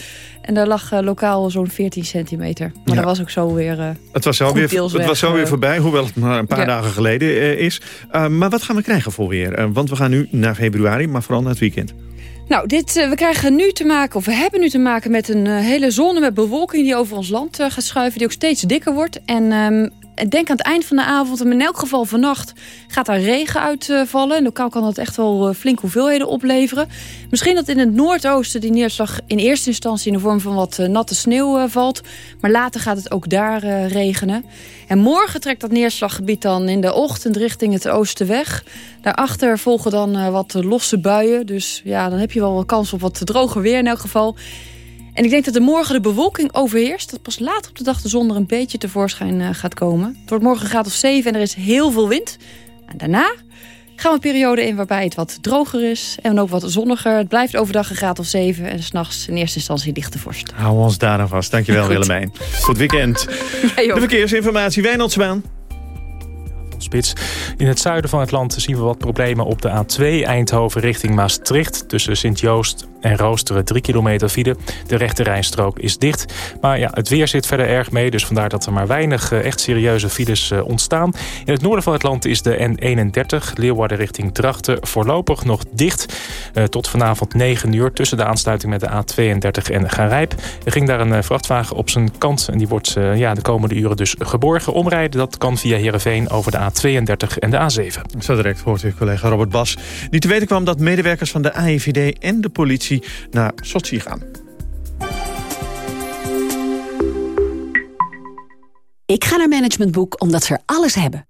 En daar lag uh, lokaal zo'n 14 centimeter. Maar ja. dat was ook zo weer uh, Het was zo, weer, het was zo weer voorbij, hoewel het maar een paar ja. dagen geleden uh, is. maar wat gaan we krijgen voor weer? want we gaan nu naar februari, maar vooral naar het weekend. Nou, dit, uh, we krijgen nu te maken, of we hebben nu te maken met een uh, hele zone met bewolking die over ons land uh, gaat schuiven, die ook steeds dikker wordt. En um, denk aan het eind van de avond, en in elk geval vannacht, gaat daar regen uitvallen. En lokaal kan dat echt wel flink hoeveelheden opleveren. Misschien dat in het noordoosten die neerslag in eerste instantie in de vorm van wat natte sneeuw valt. Maar later gaat het ook daar regenen. En morgen trekt dat neerslaggebied dan in de ochtend richting het oosten weg. Daarachter volgen dan wat losse buien. Dus ja, dan heb je wel wel kans op wat droger weer in elk geval. En ik denk dat er morgen de bewolking overheerst. Dat pas later op de dag de zon er een beetje tevoorschijn uh, gaat komen. Het wordt morgen een graad of 7 en er is heel veel wind. En daarna gaan we een periode in waarbij het wat droger is. En ook wat zonniger. Het blijft overdag een graad of 7. En s'nachts in eerste instantie lichte vorst. Hou ons daar aan vast. Dankjewel Willemijn. Goed weekend. Ja, de verkeersinformatie, Wijnandsbaan. Spits. In het zuiden van het land zien we wat problemen op de A2 Eindhoven richting Maastricht. Tussen Sint-Joost en Roosteren 3 kilometer file. De rechte rijstrook is dicht. Maar ja, het weer zit verder erg mee, dus vandaar dat er maar weinig echt serieuze files ontstaan. In het noorden van het land is de N31, Leeuwarden richting Drachten, voorlopig nog dicht. tot vanavond 9 uur tussen de aansluiting met de A32 en Garijp. Er ging daar een vrachtwagen op zijn kant en die wordt ja, de komende uren dus geborgen. Omrijden dat kan via Heerenveen over de A32 en de A7. Zo direct hoort uw collega Robert Bas. Die te weten kwam dat medewerkers van de AIVD en de politie naar Sochi gaan. Ik ga naar Management Boek omdat ze er alles hebben.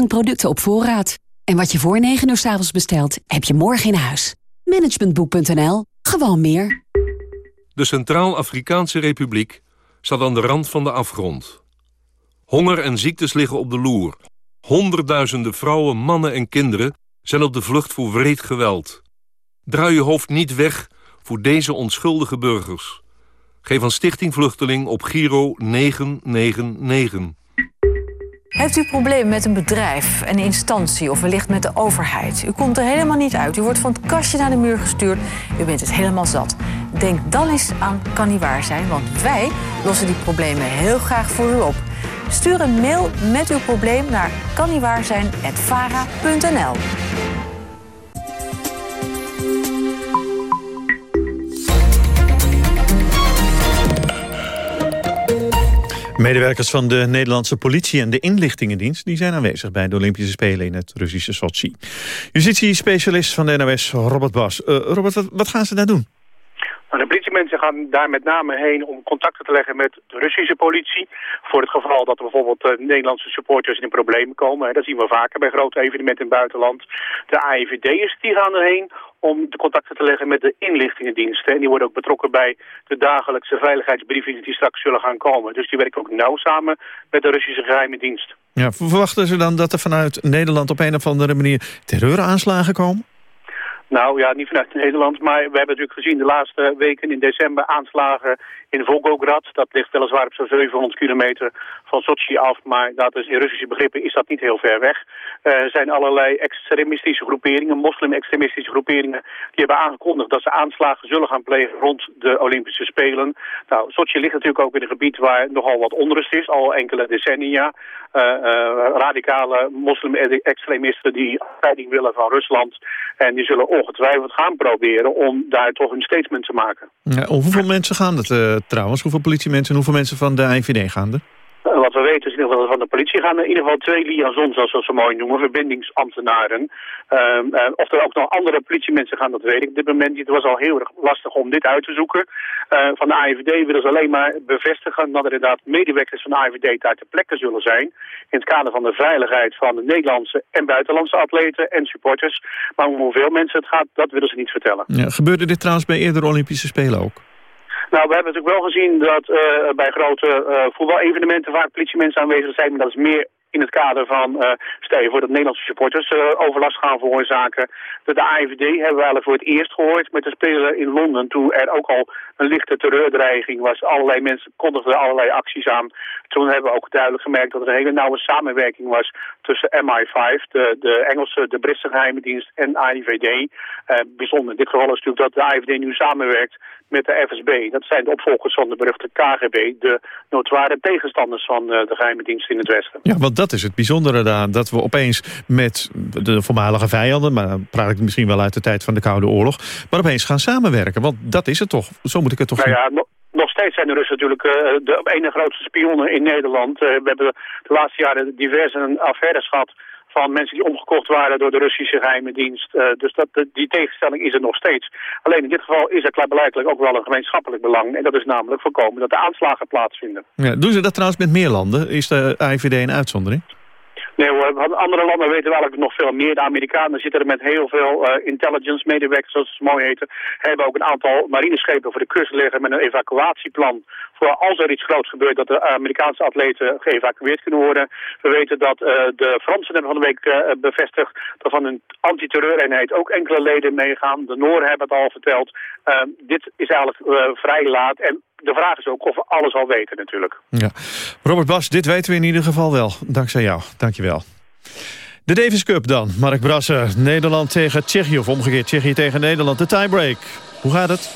18.000 producten op voorraad. En wat je voor 9 uur s avonds bestelt, heb je morgen in huis. Managementboek.nl. Gewoon meer. De Centraal-Afrikaanse Republiek staat aan de rand van de afgrond. Honger en ziektes liggen op de loer. Honderdduizenden vrouwen, mannen en kinderen zijn op de vlucht voor wreed geweld. Draai je hoofd niet weg voor deze onschuldige burgers. Geef aan Stichting Vluchteling op Giro 999. Heeft u problemen met een bedrijf, een instantie of wellicht met de overheid? U komt er helemaal niet uit. U wordt van het kastje naar de muur gestuurd. U bent het helemaal zat. Denk dan eens aan Kan Zijn, want wij lossen die problemen heel graag voor u op. Stuur een mail met uw probleem naar kanniewaarzijn.vara.nl. Medewerkers van de Nederlandse politie en de inlichtingendienst... die zijn aanwezig bij de Olympische Spelen in het Russische Sochi. Justitie-specialist van de NOS, Robert Bas. Uh, Robert, wat, wat gaan ze daar doen? Politiemensen gaan daar met name heen om contacten te leggen met de Russische politie. Voor het geval dat er bijvoorbeeld uh, Nederlandse supporters in een problemen komen. Hè. Dat zien we vaker bij grote evenementen in het buitenland. De AIVD'ers die gaan erheen om de contacten te leggen met de inlichtingendiensten. En die worden ook betrokken bij de dagelijkse veiligheidsbriefingen die straks zullen gaan komen. Dus die werken ook nauw samen met de Russische geheime dienst. Ja, verwachten ze dan dat er vanuit Nederland op een of andere manier terreuraanslagen komen? Nou ja, niet vanuit Nederland, maar we hebben natuurlijk gezien de laatste weken in december aanslagen in Volgograd. Dat ligt weliswaar op zo'n 700 kilometer van Sochi af, maar dat is in Russische begrippen is dat niet heel ver weg. Eh, er zijn allerlei extremistische groeperingen, moslim-extremistische groeperingen, die hebben aangekondigd dat ze aanslagen zullen gaan plegen rond de Olympische Spelen. Nou, Sochi ligt natuurlijk ook in een gebied waar nogal wat onrust is, al enkele decennia. Uh, uh, radicale moslim-extremisten die afleiding willen van Rusland en die zullen ongetwijfeld gaan proberen om daar toch een statement te maken. Ja, hoeveel mensen gaan dat trouwens? Hoeveel politiemensen en hoeveel mensen van de IVD gaan er? Eh, wat we weten is in ieder geval van de politie gaan er in ieder geval twee liaisons, zoals we zo mooi noemen, verbindingsambtenaren. Uh, uh, of er ook nog andere politiemensen gaan, dat weet ik op dit moment Het was al heel erg lastig om dit uit te zoeken. Uh, van de AIVD willen ze alleen maar bevestigen dat er inderdaad medewerkers van de AIVD daar ter plekke zullen zijn. In het kader van de veiligheid van de Nederlandse en buitenlandse atleten en supporters. Maar om hoeveel mensen het gaat, dat willen ze niet vertellen. Ja, gebeurde dit trouwens bij eerdere Olympische Spelen ook? Nou, we hebben natuurlijk wel gezien dat uh, bij grote uh, voetbalevenementen vaak politiemensen aanwezig zijn, maar dat is meer in het kader van, uh, stel je voor dat Nederlandse supporters overlast gaan veroorzaken. De, de AIVD hebben we eigenlijk voor het eerst gehoord met de Spelen in Londen. Toen er ook al een lichte terreurdreiging was. Allerlei mensen kondigden allerlei acties aan. Toen hebben we ook duidelijk gemerkt dat er een hele nauwe samenwerking was tussen MI5, de, de Engelse, de Britse geheime dienst en AIVD. Uh, bijzonder in dit geval is natuurlijk dat de AIVD nu samenwerkt met de FSB. Dat zijn de opvolgers van de beruchte KGB, de notoire tegenstanders van uh, de geheime dienst in het Westen. Ja, want dat is het bijzondere daar, dat we opeens met de voormalige vijanden, maar dan praat ik misschien wel uit de tijd van de Koude Oorlog, maar opeens gaan samenwerken. Want dat is het toch, zo moet ik het toch nou ja, nog steeds zijn de Russen natuurlijk uh, de ene grootste spionnen in Nederland. Uh, we hebben de laatste jaren diverse affaires gehad van mensen die omgekocht waren door de Russische geheime dienst. Uh, dus dat, die tegenstelling is er nog steeds. Alleen in dit geval is er blijkbaar ook wel een gemeenschappelijk belang. En dat is namelijk voorkomen dat de aanslagen plaatsvinden. Ja, doen ze dat trouwens met meer landen? Is de AIVD een uitzondering? Nee hoor, andere landen weten we nog veel meer. De Amerikanen zitten er met heel veel uh, intelligence medewerkers, zoals het mooi heten. Hebben ook een aantal marineschepen voor de kust liggen met een evacuatieplan. Voor als er iets groots gebeurt, dat de Amerikaanse atleten geëvacueerd kunnen worden. We weten dat uh, de Fransen hebben van de week uh, bevestigd dat van hun antiterreureenheid ook enkele leden meegaan. De Nooren hebben het al verteld. dit is eigenlijk vrij laat en de vraag is ook of we alles al weten natuurlijk. Ja. Robert Bas, dit weten we in ieder geval wel. Dankzij jou. Dankjewel. De Davis Cup dan. Mark Brasser, Nederland tegen Tsjechië. Of omgekeerd, Tsjechië tegen Nederland. De tiebreak. Hoe gaat het?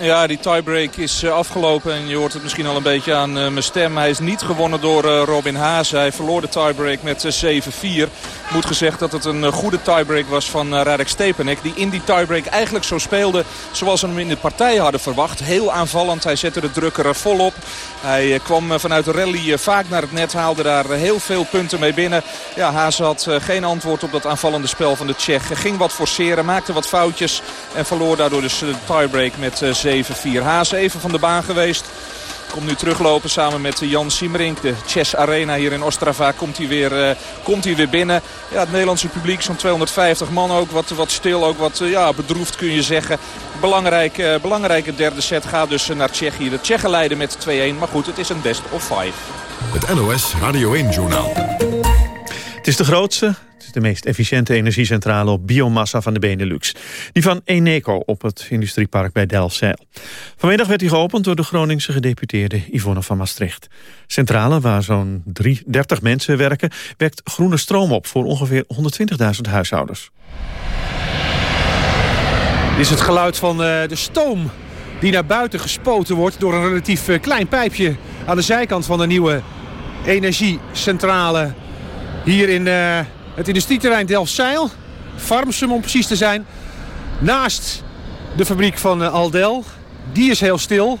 Ja, die tiebreak is eh, afgelopen en je hoort het misschien al een beetje aan eh, mijn stem. Hij is niet gewonnen door eh, Robin Haas. Hij verloor de tiebreak met 7-4. Moet gezegd dat het een goede tiebreak was van Radek Stepanek. Die in die tiebreak eigenlijk zo speelde zoals we hem in de partij hadden verwacht. Heel aanvallend. Hij zette de drukker volop. Hij kwam vanuit de rally vaak naar het net. Haalde daar heel veel punten mee binnen. Ja, Haas had geen antwoord op dat aanvallende spel van de Tsjech. Ging wat forceren, maakte wat foutjes. En verloor daardoor dus de tiebreak met 7-4. Haas even van de baan geweest. Komt nu teruglopen samen met Jan Simmerink. De Chess Arena hier in Ostrava komt hij weer, uh, komt hij weer binnen. Ja, het Nederlandse publiek, zo'n 250 man ook. Wat, wat stil, ook wat uh, ja, bedroefd kun je zeggen. Belangrijk, uh, belangrijke derde set gaat dus naar Tsjechië. De Tsjechen leiden met 2-1. Maar goed, het is een best of 5. Het NOS Radio 1-journaal. Het is de grootste, de meest efficiënte energiecentrale op biomassa van de Benelux. Die van Eneco op het industriepark bij Delfzijl. Vanmiddag werd hij geopend door de Groningse gedeputeerde Yvonne van Maastricht. Centrale, waar zo'n 30 mensen werken, wekt groene stroom op voor ongeveer 120.000 huishoudens. Dit is het geluid van eh, de stoom die naar buiten gespoten wordt door een relatief eh, klein pijpje aan de zijkant van de nieuwe energiecentrale hier in uh, het industrieterrein Delfzijl. Farmsum om precies te zijn. Naast de fabriek van uh, Aldel. Die is heel stil.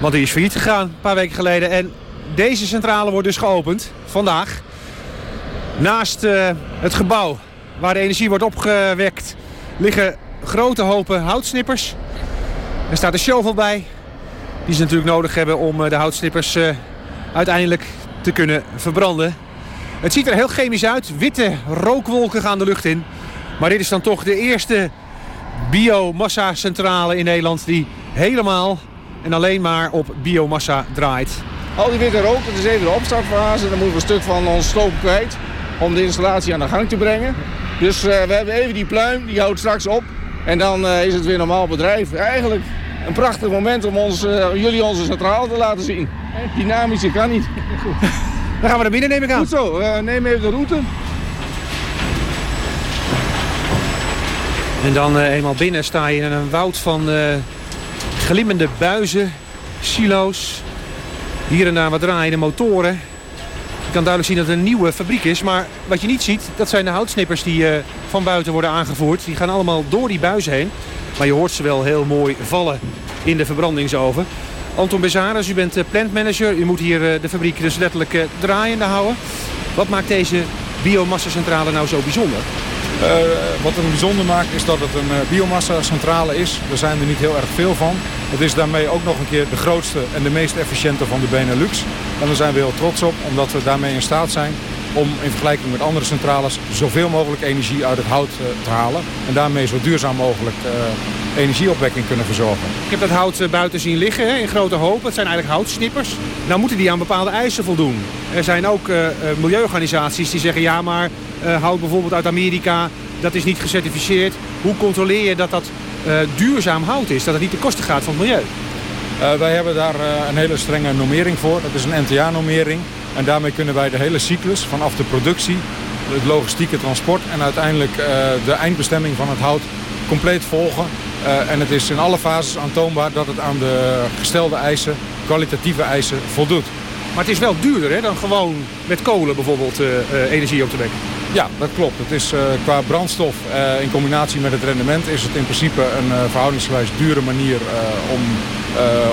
Want die is failliet gegaan een paar weken geleden. En deze centrale wordt dus geopend vandaag. Naast uh, het gebouw waar de energie wordt opgewekt liggen grote hopen houtsnippers. Er staat een shovel bij. Die ze natuurlijk nodig hebben om de houtsnippers uiteindelijk te kunnen verbranden. Het ziet er heel chemisch uit. Witte rookwolken gaan de lucht in. Maar dit is dan toch de eerste biomassa-centrale in Nederland... die helemaal en alleen maar op biomassa draait. Al die witte rook, dat is even de opstartfase. Dan moeten we een stuk van ons stoom kwijt om de installatie aan de gang te brengen. Dus uh, we hebben even die pluim, die houdt straks op. En dan uh, is het weer normaal bedrijf. Eigenlijk een prachtig moment om ons, uh, jullie onze centrale te laten zien. Dynamische kan niet. Dan gaan we naar binnen, neem ik aan. Goed zo, uh, neem even de route. En dan uh, eenmaal binnen sta je in een woud van uh, glimmende buizen, silo's. Hier en daar wat draaiende motoren. Je kan duidelijk zien dat het een nieuwe fabriek is. Maar wat je niet ziet, dat zijn de houtsnippers die van buiten worden aangevoerd. Die gaan allemaal door die buizen heen. Maar je hoort ze wel heel mooi vallen in de verbrandingsoven. Anton Bezaris, u bent plantmanager. U moet hier de fabriek dus letterlijk draaiende houden. Wat maakt deze biomassa-centrale nou zo bijzonder? Wat het bijzonder maakt is dat het een uh, biomassa-centrale is. Er zijn er niet heel erg veel van. Het is daarmee ook nog een keer de grootste en de meest efficiënte van de Benelux. En daar zijn we heel trots op, omdat we daarmee in staat zijn om in vergelijking met andere centrales zoveel mogelijk energie uit het hout te halen. En daarmee zo duurzaam mogelijk energieopwekking kunnen verzorgen. Ik heb dat hout buiten zien liggen hè, in grote hopen. Het zijn eigenlijk houtsnippers. Nou moeten die aan bepaalde eisen voldoen. Er zijn ook uh, milieuorganisaties die zeggen... ja, maar uh, hout bijvoorbeeld uit Amerika, dat is niet gecertificeerd. Hoe controleer je dat dat duurzaam hout is? Dat het niet ten koste gaat van het milieu? wij hebben daar een hele strenge normering voor. Dat is een NTA-normering. En daarmee kunnen wij de hele cyclus vanaf de productie... het logistieke transport en uiteindelijk de eindbestemming van het hout compleet volgen. Uh, en het is in alle fases aantoonbaar dat het aan de gestelde eisen, kwalitatieve eisen, voldoet. Maar het is wel duurder hè, dan gewoon met kolen bijvoorbeeld uh, uh, energie op te wekken. Ja, dat klopt. Het is qua brandstof in combinatie met het rendement is het in principe een verhoudingsgewijs dure manier om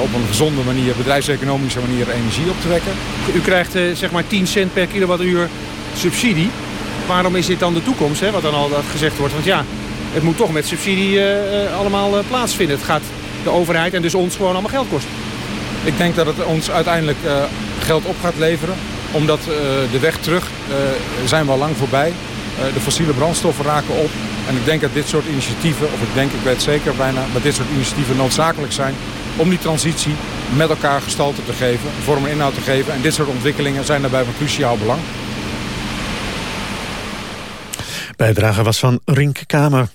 op een gezonde manier, bedrijfseconomische manier energie op te wekken. U krijgt zeg maar 10 cent per kilowattuur subsidie. Waarom is dit dan de toekomst, hè, wat dan al gezegd wordt? Want ja, het moet toch met subsidie uh, allemaal uh, plaatsvinden. Het gaat de overheid en dus ons gewoon allemaal geld kosten. Ik denk dat het ons uiteindelijk geld op gaat leveren. Omdat de weg terug zijn we al lang voorbij. de fossiele brandstoffen raken op. En ik denk dat dit soort initiatieven, of ik denk, ik weet zeker bijna... dat dit soort initiatieven noodzakelijk zijn om die transitie met elkaar gestalte te geven, vorm en inhoud te geven. En dit soort ontwikkelingen zijn daarbij van cruciaal belang. Bijdrage was van Rink Kamer.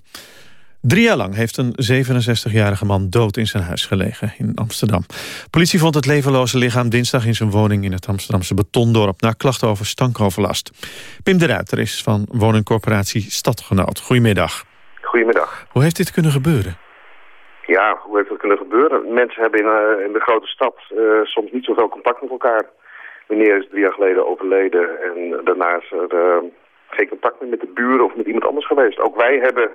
Drie jaar lang heeft een 67-jarige man dood in zijn huis gelegen in Amsterdam. Politie vond het levenloze lichaam dinsdag in zijn woning in het Amsterdamse Betondorp... na klachten over stankoverlast. Pim de Ruiter is van woningcorporatie Stadgenoot. Goedemiddag. Goedemiddag. Hoe heeft dit kunnen gebeuren? Ja, hoe heeft dat kunnen gebeuren? Mensen hebben in, eh, in de grote stad eh, soms niet zoveel contact met elkaar. Meneer is drie jaar geleden overleden en daarna is er eh, geen contact meer met de buren of met iemand anders geweest. Ook wij hebben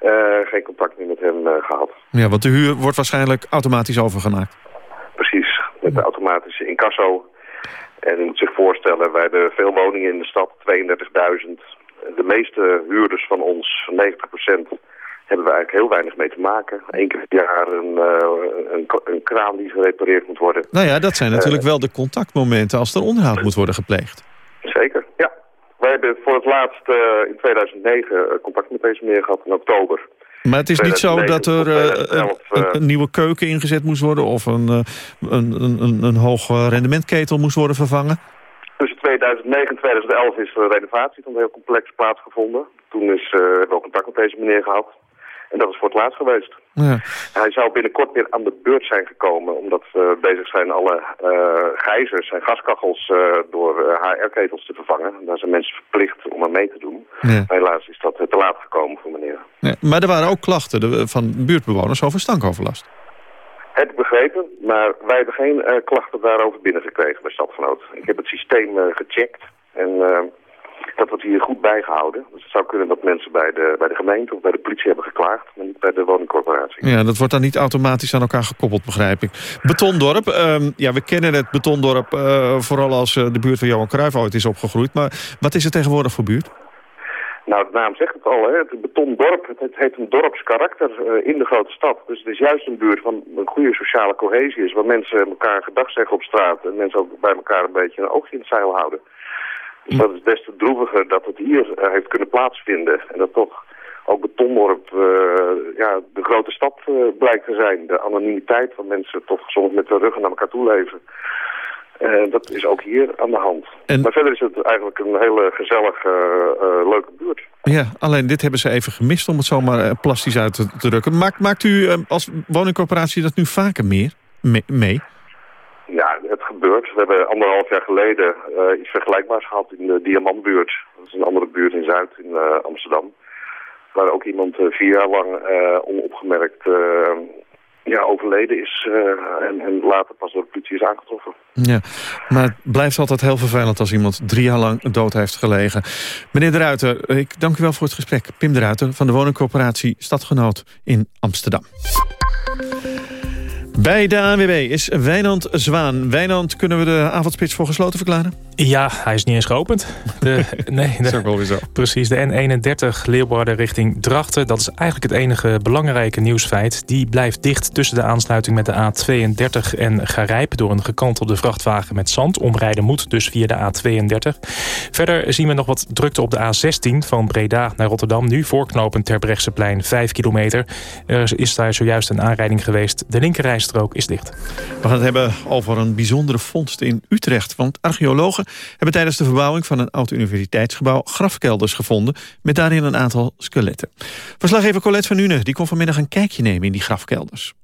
eh, geen contact meer met hem eh, gehad. Ja, want de huur wordt waarschijnlijk automatisch overgemaakt. Precies, met de automatische incasso. En u moet zich voorstellen, wij hebben veel woningen in de stad, 32.000. De meeste huurders van ons, 90%, hebben we eigenlijk heel weinig mee te maken. Eén keer per jaar een, eh, een, een kraan die gerepareerd moet worden. Nou ja, dat zijn natuurlijk wel de contactmomenten als er onderhoud moet worden gepleegd. Zeker, hebben voor het laatst eh, in 2009 eh, contact met deze meneer gehad in oktober. Maar het is niet zo 2009 dat er eh, 2011, een, nieuwe keuken ingezet moest worden... of een, een, een, een, hoog rendementketel moest worden vervangen? Tussen 2009 en 2011 is een renovatie van een heel complex plaatsgevonden. Toen is, hebben we ook contact met deze meneer gehad. En dat is voor het laatst geweest. Ja. Hij zou binnenkort weer aan de beurt zijn gekomen, omdat we bezig zijn alle eh gijzers en gaskachels eh, door HR-ketels te vervangen. Daar zijn mensen verplicht om aan mee te doen. Ja. Helaas is dat eh, te laat gekomen voor meneer. Ja, maar er waren ook klachten van buurtbewoners over stankoverlast. Heb ik begrepen, maar wij hebben geen eh, klachten daarover binnengekregen bij Stadgenoot. Ik heb het systeem eh, gecheckt en eh, dat wordt hier goed bijgehouden. Dus het zou kunnen dat mensen bij de, bij de gemeente of bij de politie hebben geklaagd, maar niet bij de woningcorporatie. Ja, dat wordt dan niet automatisch aan elkaar gekoppeld, begrijp ik. Betondorp, ehm, ja, we kennen het Betondorp eh, vooral als eh, de buurt waar Johan Cruijff ooit is opgegroeid. Maar wat is het tegenwoordig voor buurt? Nou, de naam zegt het al, hè. het betondorp, het, heeft een dorpskarakter eh, in de grote stad. Dus het is juist een buurt van een goede sociale cohesie is, waar mensen elkaar gedag zeggen op straat en mensen ook bij elkaar een beetje een oogje in het zeil houden. Dus dat is des te droeviger dat het hier eh, heeft kunnen plaatsvinden en dat toch ook Betondorp eh, ja, de grote stad eh, blijkt te zijn. De anonimiteit van mensen toch soms met de ruggen naar elkaar toe leven. Eh, dat is ook hier aan de hand. Maar verder is het eigenlijk een hele gezellige, leuke buurt. Ja, alleen dit hebben ze even gemist om het zomaar plastisch uit te, drukken. Maakt, maakt u als woningcorporatie dat nu vaker meer Me- mee? Ja, het gebeurt. We hebben anderhalf jaar geleden eh, iets vergelijkbaars gehad in de Diamantbuurt. Dat is een andere buurt in Zuid, in eh, Amsterdam. Waar ook iemand eh, vier jaar lang onopgemerkt ja, overleden is. en, en later pas door de politie is aangetroffen. Ja, maar het blijft altijd heel vervelend als iemand drie jaar lang dood heeft gelegen. Meneer De Ruiter, ik dank u wel voor het gesprek. Pim De Ruiter van de woningcorporatie Stadgenoot in Amsterdam. Bij de ANWB is Wijnand Zwaan. Wijnand, kunnen we de avondspits voor gesloten verklaren? Ja, hij is niet eens geopend. De, nee, dat is ook wel weer zo. Precies, de N31 Leeuwarden richting Drachten. Dat is eigenlijk het enige belangrijke nieuwsfeit. Die blijft dicht tussen de aansluiting met de A32 en Garijp... door een gekantelde vrachtwagen met zand. Omrijden moet dus via de A32. Verder zien we nog wat drukte op de A16 van Breda naar Rotterdam. Nu voorknopend Terbrechtseplein 5 kilometer. Er is daar zojuist een aanrijding geweest. De linkerrijstrook is dicht. We gaan het hebben over een bijzondere vondst in Utrecht. Want archeologen hebben tijdens de verbouwing van een oud universiteitsgebouw grafkelders gevonden. Met daarin een aantal skeletten. Verslaggever Colette van Une die kon vanmiddag een kijkje nemen in die grafkelders.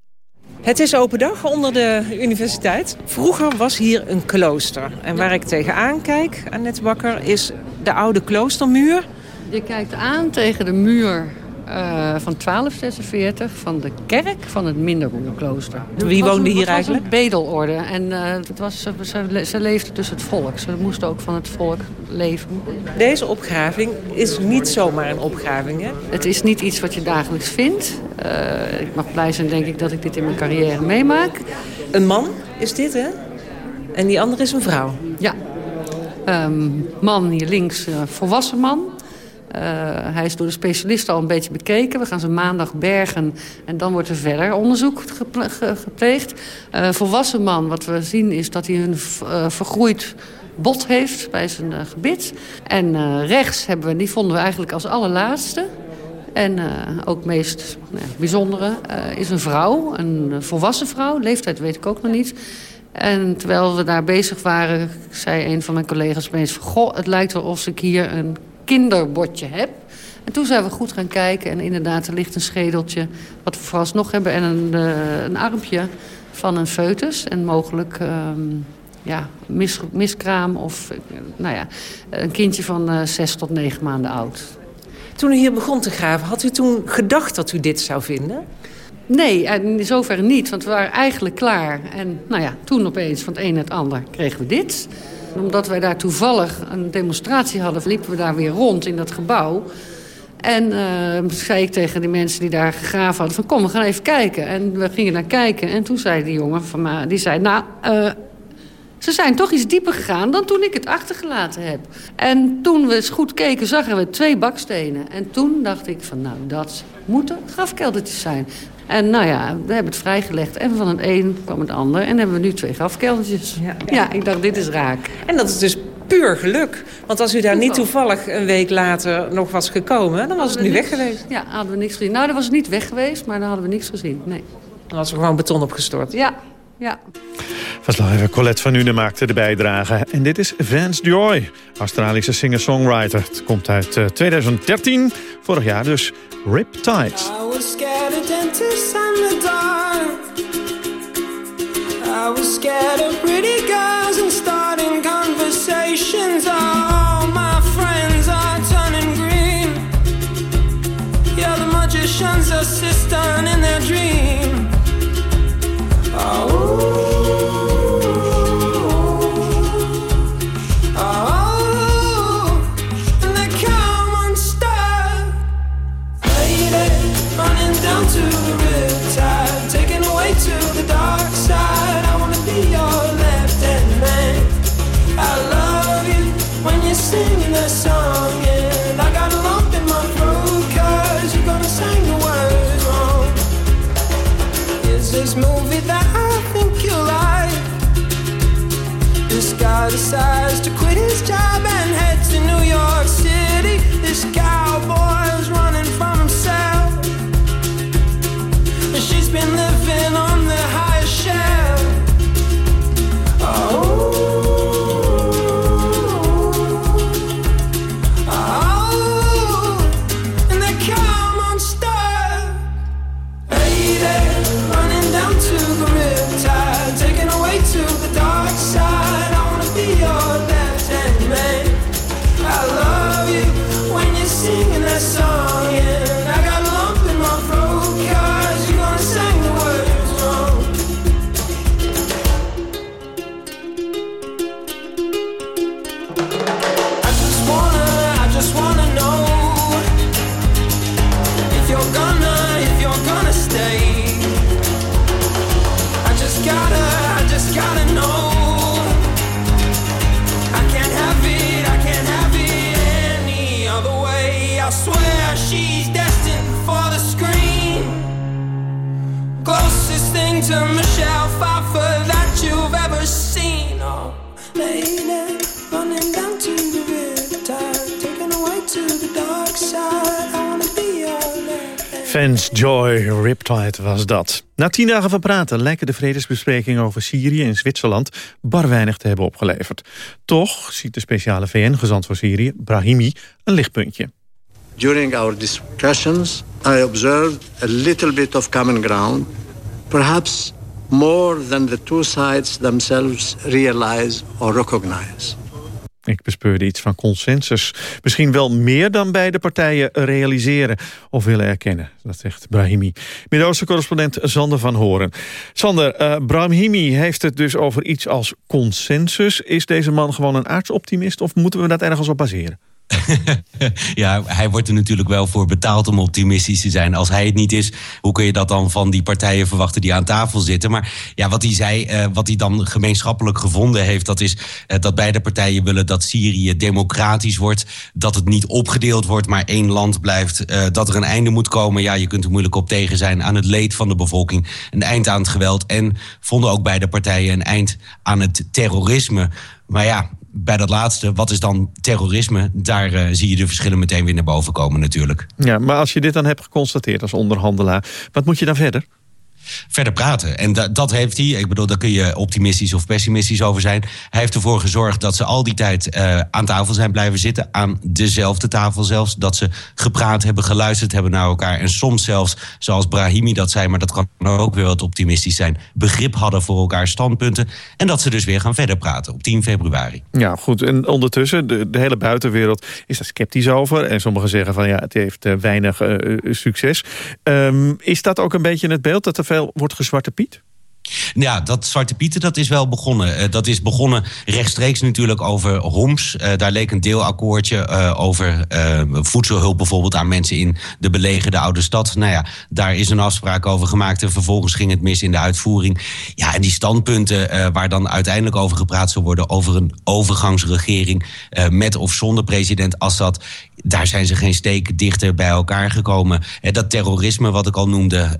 Het is open dag onder de universiteit. Vroeger was hier een klooster. En waar ik tegenaan kijk, Annette Bakker, is de oude kloostermuur. Je kijkt aan tegen de muur eh, van 1246 van de kerk van het Minderboerenklooster. Wie woonde hier eigenlijk? bedelorde. En eh, het was, ze, ze, ze leefden tussen het volk. Ze moesten ook van het volk leven. Deze opgraving is niet zomaar een opgraving, hè? Het is niet iets wat je dagelijks vindt. Eh, ik mag blij zijn, denk ik, dat ik dit in mijn carrière meemaak. Een man is dit, hè? En die andere is een vrouw. Ja. Ehm, man hier links, volwassen man. Eh, hij is door de specialisten al een beetje bekeken. We gaan ze maandag bergen en dan wordt er verder onderzoek geple- ge- gepleegd. Eh, volwassen man, wat we zien is dat hij een eh, vergroeid bot heeft bij zijn gebit. En rechts hebben we, die vonden we eigenlijk als allerlaatste. En eh, ook meest nou, bijzondere is een vrouw, een volwassen vrouw. Leeftijd weet ik ook nog niet. En terwijl we daar bezig waren, zei een van mijn collega's van, goh, het lijkt wel of ik hier een kinderbotje heb. En toen zijn we goed gaan kijken en inderdaad, er ligt een schedeltje... wat we vooralsnog hebben en een, eh, een armpje van een foetus. En mogelijk ehm, ja, mis, miskraam of nou ja, een kindje van eh, zes tot negen maanden oud. Toen u hier begon te graven, had u toen gedacht dat u dit zou vinden? Nee, in zoverre niet, want we waren eigenlijk klaar. En nou ja, toen opeens van het een naar het ander kregen we dit. Omdat wij daar toevallig een demonstratie hadden, liepen we daar weer rond in dat gebouw. En uh, zei ik tegen die mensen die daar gegraven hadden... van kom, we gaan even kijken. En we gingen naar kijken. En toen zei die jongen van mij... die zei, nou, uh, ze zijn toch iets dieper gegaan... dan toen ik het achtergelaten heb. En toen we eens goed keken, zagen we twee bakstenen. En toen dacht ik van, nou, dat moeten grafkeldertjes zijn. En nou ja, we hebben het vrijgelegd. En van het een kwam het ander. En hebben we nu twee grafkeldertjes. Ja, ja ik dacht, dit is raak. En dat is dus puur geluk. Want als u daar niet toevallig een week later nog was gekomen... dan was het nu weg geweest. Ja, hadden we niks gezien. Nou, dan was het niet weg geweest, maar dan hadden we niks gezien. Nee. Dan was er gewoon beton opgestort. Ja, ja. Verslaggever Colette van Nuenen maakte de bijdrage. En dit is Vance Joy, Australische singer-songwriter. Het komt uit 2013, vorig jaar dus Riptide. Scared of pretty girls Fans Joy Riptide was dat. Na tien dagen van praten lijken de vredesbesprekingen over Syrië en Zwitserland bar weinig te hebben opgeleverd. Toch ziet de speciale VN-gezant voor Syrië, Brahimi, een lichtpuntje. During our discussions, I observed a little bit of common ground, perhaps more than the two sides themselves realize or recognize. Ik bespeurde iets van consensus. Misschien wel meer dan beide partijen realiseren of willen erkennen. Dat zegt Brahimi. Midden-Oosten correspondent Sander van Horen. Sander, uh, Brahimi heeft het dus over iets als consensus. Is deze man gewoon een aardsoptimist of moeten we dat ergens op baseren? ja, hij wordt er natuurlijk wel voor betaald om optimistisch te zijn. Als hij het niet is, hoe kun je dat dan van die partijen verwachten die aan tafel zitten? Maar ja, wat hij zei, uh, wat hij dan gemeenschappelijk gevonden heeft, dat is uh, dat beide partijen willen dat Syrië democratisch wordt. Dat het niet opgedeeld wordt, maar één land blijft. Uh, dat er een einde moet komen. Ja, je kunt er moeilijk op tegen zijn aan het leed van de bevolking. Een eind aan het geweld. En vonden ook beide partijen een eind aan het terrorisme. Maar ja, bij dat laatste, wat is dan terrorisme? Daar uh, zie je de verschillen meteen weer naar boven komen natuurlijk. Ja, maar als je dit dan hebt geconstateerd als onderhandelaar... wat moet je dan verder? Verder praten. En da dat heeft hij. Ik bedoel, daar kun je optimistisch of pessimistisch over zijn. Hij heeft ervoor gezorgd dat ze al die tijd uh, aan tafel zijn blijven zitten. Aan dezelfde tafel zelfs. Dat ze gepraat hebben, geluisterd hebben naar elkaar. En soms zelfs, zoals Brahimi dat zei, maar dat kan ook weer wat optimistisch zijn. Begrip hadden voor elkaar standpunten. En dat ze dus weer gaan verder praten op 10 februari. Ja, goed. En ondertussen, de, hele buitenwereld is daar sceptisch over. En sommigen zeggen van ja, het heeft uh, weinig uh, succes. Um, is dat ook een beetje het beeld dat er veel wordt gezwarte Piet? Ja, dat Zwarte Pieten dat is wel begonnen. Uh, dat is begonnen rechtstreeks natuurlijk over Homs. Uh, daar leek een deelakkoordje uh, over voedselhulp bijvoorbeeld aan mensen in de belegerde oude stad. Nou ja, daar is een afspraak over gemaakt en vervolgens ging het mis in de uitvoering. Ja, en die standpunten waar dan uiteindelijk over gepraat zou worden over een overgangsregering met of zonder president Assad daar zijn ze geen steek dichter bij elkaar gekomen. En dat terrorisme, wat ik al noemde,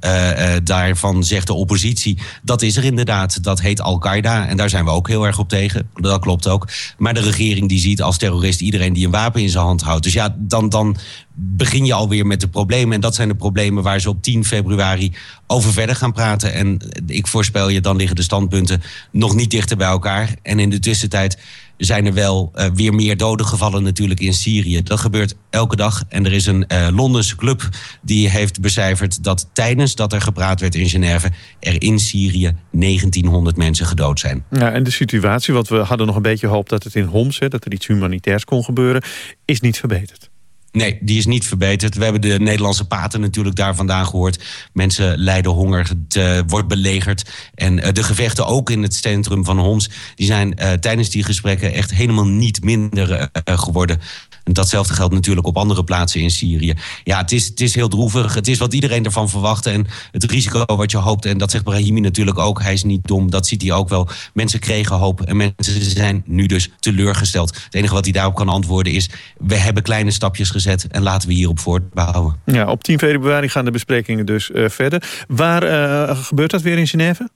daarvan zegt de oppositie... dat is er inderdaad, dat heet Al-Qaeda. En daar zijn we ook heel erg op tegen, dat klopt ook. Maar de regering die ziet als terrorist iedereen die een wapen in zijn hand houdt. Dus ja, dan, dan begin je alweer met de problemen. En dat zijn de problemen waar ze op 10 februari over verder gaan praten. En ik voorspel je, dan liggen de standpunten nog niet dichter bij elkaar. En in de tussentijd zijn er wel uh, weer meer doden gevallen natuurlijk in Syrië. Dat gebeurt elke dag. En er is een uh, Londense club die heeft becijferd... dat tijdens dat er gepraat werd in Genève... er in Syrië 1900 mensen gedood zijn. Ja, en de situatie, want we hadden nog een beetje hoop... dat het in Homs, hè, dat er iets humanitairs kon gebeuren... is niet verbeterd. Nee, die is niet verbeterd. We hebben de Nederlandse paten natuurlijk daar vandaan gehoord. Mensen lijden honger, het uh, wordt belegerd. En uh, de gevechten ook in het centrum van Homs... die zijn uh, tijdens die gesprekken echt helemaal niet minder geworden. En datzelfde geldt natuurlijk op andere plaatsen in Syrië. Ja, het is, het is heel droevig. Het is wat iedereen ervan verwachtte. En het risico wat je hoopt. En dat zegt Brahimi natuurlijk ook. Hij is niet dom. Dat ziet hij ook wel. Mensen kregen hoop. En mensen zijn nu dus teleurgesteld. Het enige wat hij daarop kan antwoorden is... we hebben kleine stapjes gezet. En laten we hierop voortbouwen. Ja, op 10 februari gaan de besprekingen dus uh, verder. Waar uh, gebeurt dat weer in Genève?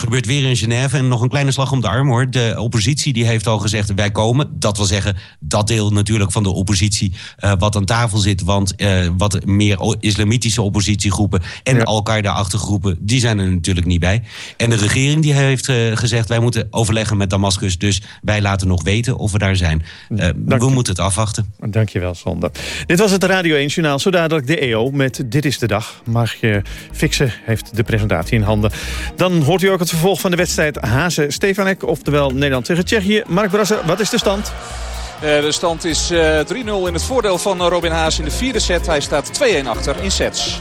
Gebeurt weer in Genève. En nog een kleine slag om de arm hoor. De oppositie die heeft al gezegd wij komen. Dat wil zeggen dat deel natuurlijk van de oppositie uh, wat aan tafel zit. Want uh, wat meer islamitische oppositiegroepen en ja. Al-Qaeda-achtergroepen... die zijn er natuurlijk niet bij. En de regering die heeft uh, gezegd wij moeten overleggen met Damascus. Dus wij laten nog weten of we daar zijn. we moeten het afwachten. Dankjewel, Sander. Dit was het Radio 1 Journaal. Zo dadelijk de EO met Dit is de Dag. Margje Fixen heeft de presentatie in handen. Dan hoort u ook het vervolg van de wedstrijd Hazen-Stefanek. Oftewel Nederland tegen Tsjechië. Mark Brasser, wat is de stand? Uh, de stand is uh, 3-0 in het voordeel van Robin Haas in de vierde set. Hij staat 2-1 achter in sets.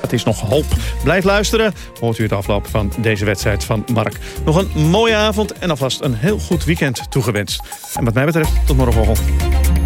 Het is nog hoop. Blijf luisteren. Hoort u het afloop van deze wedstrijd van Mark. Nog een mooie avond en alvast een heel goed weekend toegewenst. En wat mij betreft, tot morgen.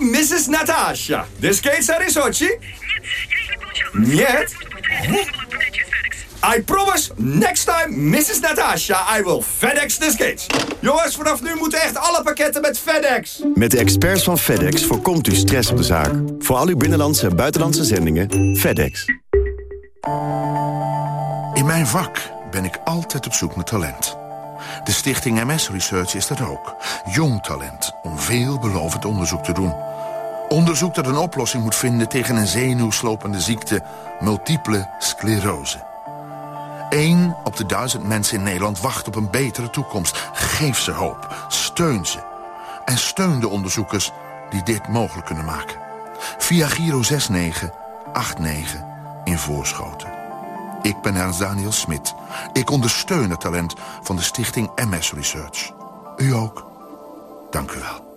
Mrs. Natasha. The skates are in Sochi? Нет. I promise, next time, Mrs. Natasha, I will FedEx the skates. Jongens, vanaf nu moeten echt alle pakketten met FedEx. Met de experts van FedEx voorkomt u stress op de zaak. Voor al uw binnenlandse en buitenlandse zendingen, FedEx. In mijn vak ben ik altijd op zoek naar talent. De stichting MS Research is dat ook. Jong talent om veelbelovend onderzoek te doen. Onderzoek dat een oplossing moet vinden tegen een zenuwslopende ziekte... multiple sclerose. Eén op de duizend mensen in Nederland wacht op een betere toekomst. Geef ze hoop. Steun ze. En steun de onderzoekers die dit mogelijk kunnen maken. Via Giro 6989 in Voorschoten. Ik ben Ernst Daniel Smit. Ik ondersteun het talent van de stichting MS Research. U ook. Dank u wel.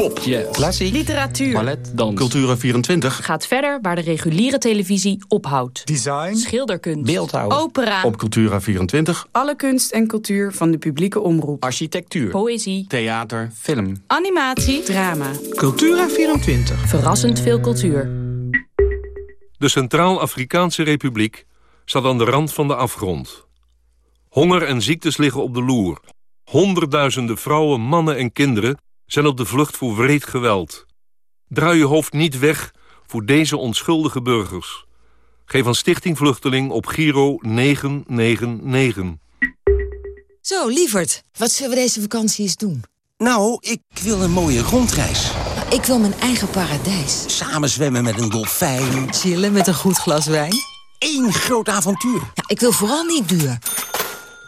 Pop, klassiek, literatuur, ballet, dans, Cultura24 gaat verder waar de reguliere televisie ophoudt. Design, schilderkunst, beeldhouw, opera, op Cultura24 alle kunst en cultuur van de publieke omroep, architectuur, poëzie, theater, film, animatie, drama. Cultura24 Verrassend veel cultuur. De Centraal-Afrikaanse Republiek staat aan de rand van de afgrond. Honger en ziektes liggen op de loer. Honderdduizenden vrouwen, mannen en kinderen zijn op de vlucht voor wreed geweld. Draai je hoofd niet weg voor deze onschuldige burgers. Geef aan Stichting Vluchteling op Giro 999. Zo, lieverd, wat zullen we deze vakantie eens doen? Nou, ik wil een mooie rondreis. Ik wil mijn eigen paradijs. Samen zwemmen met een dolfijn. Chillen met een goed glas wijn. Eén groot avontuur. Ja, ik wil vooral niet duur.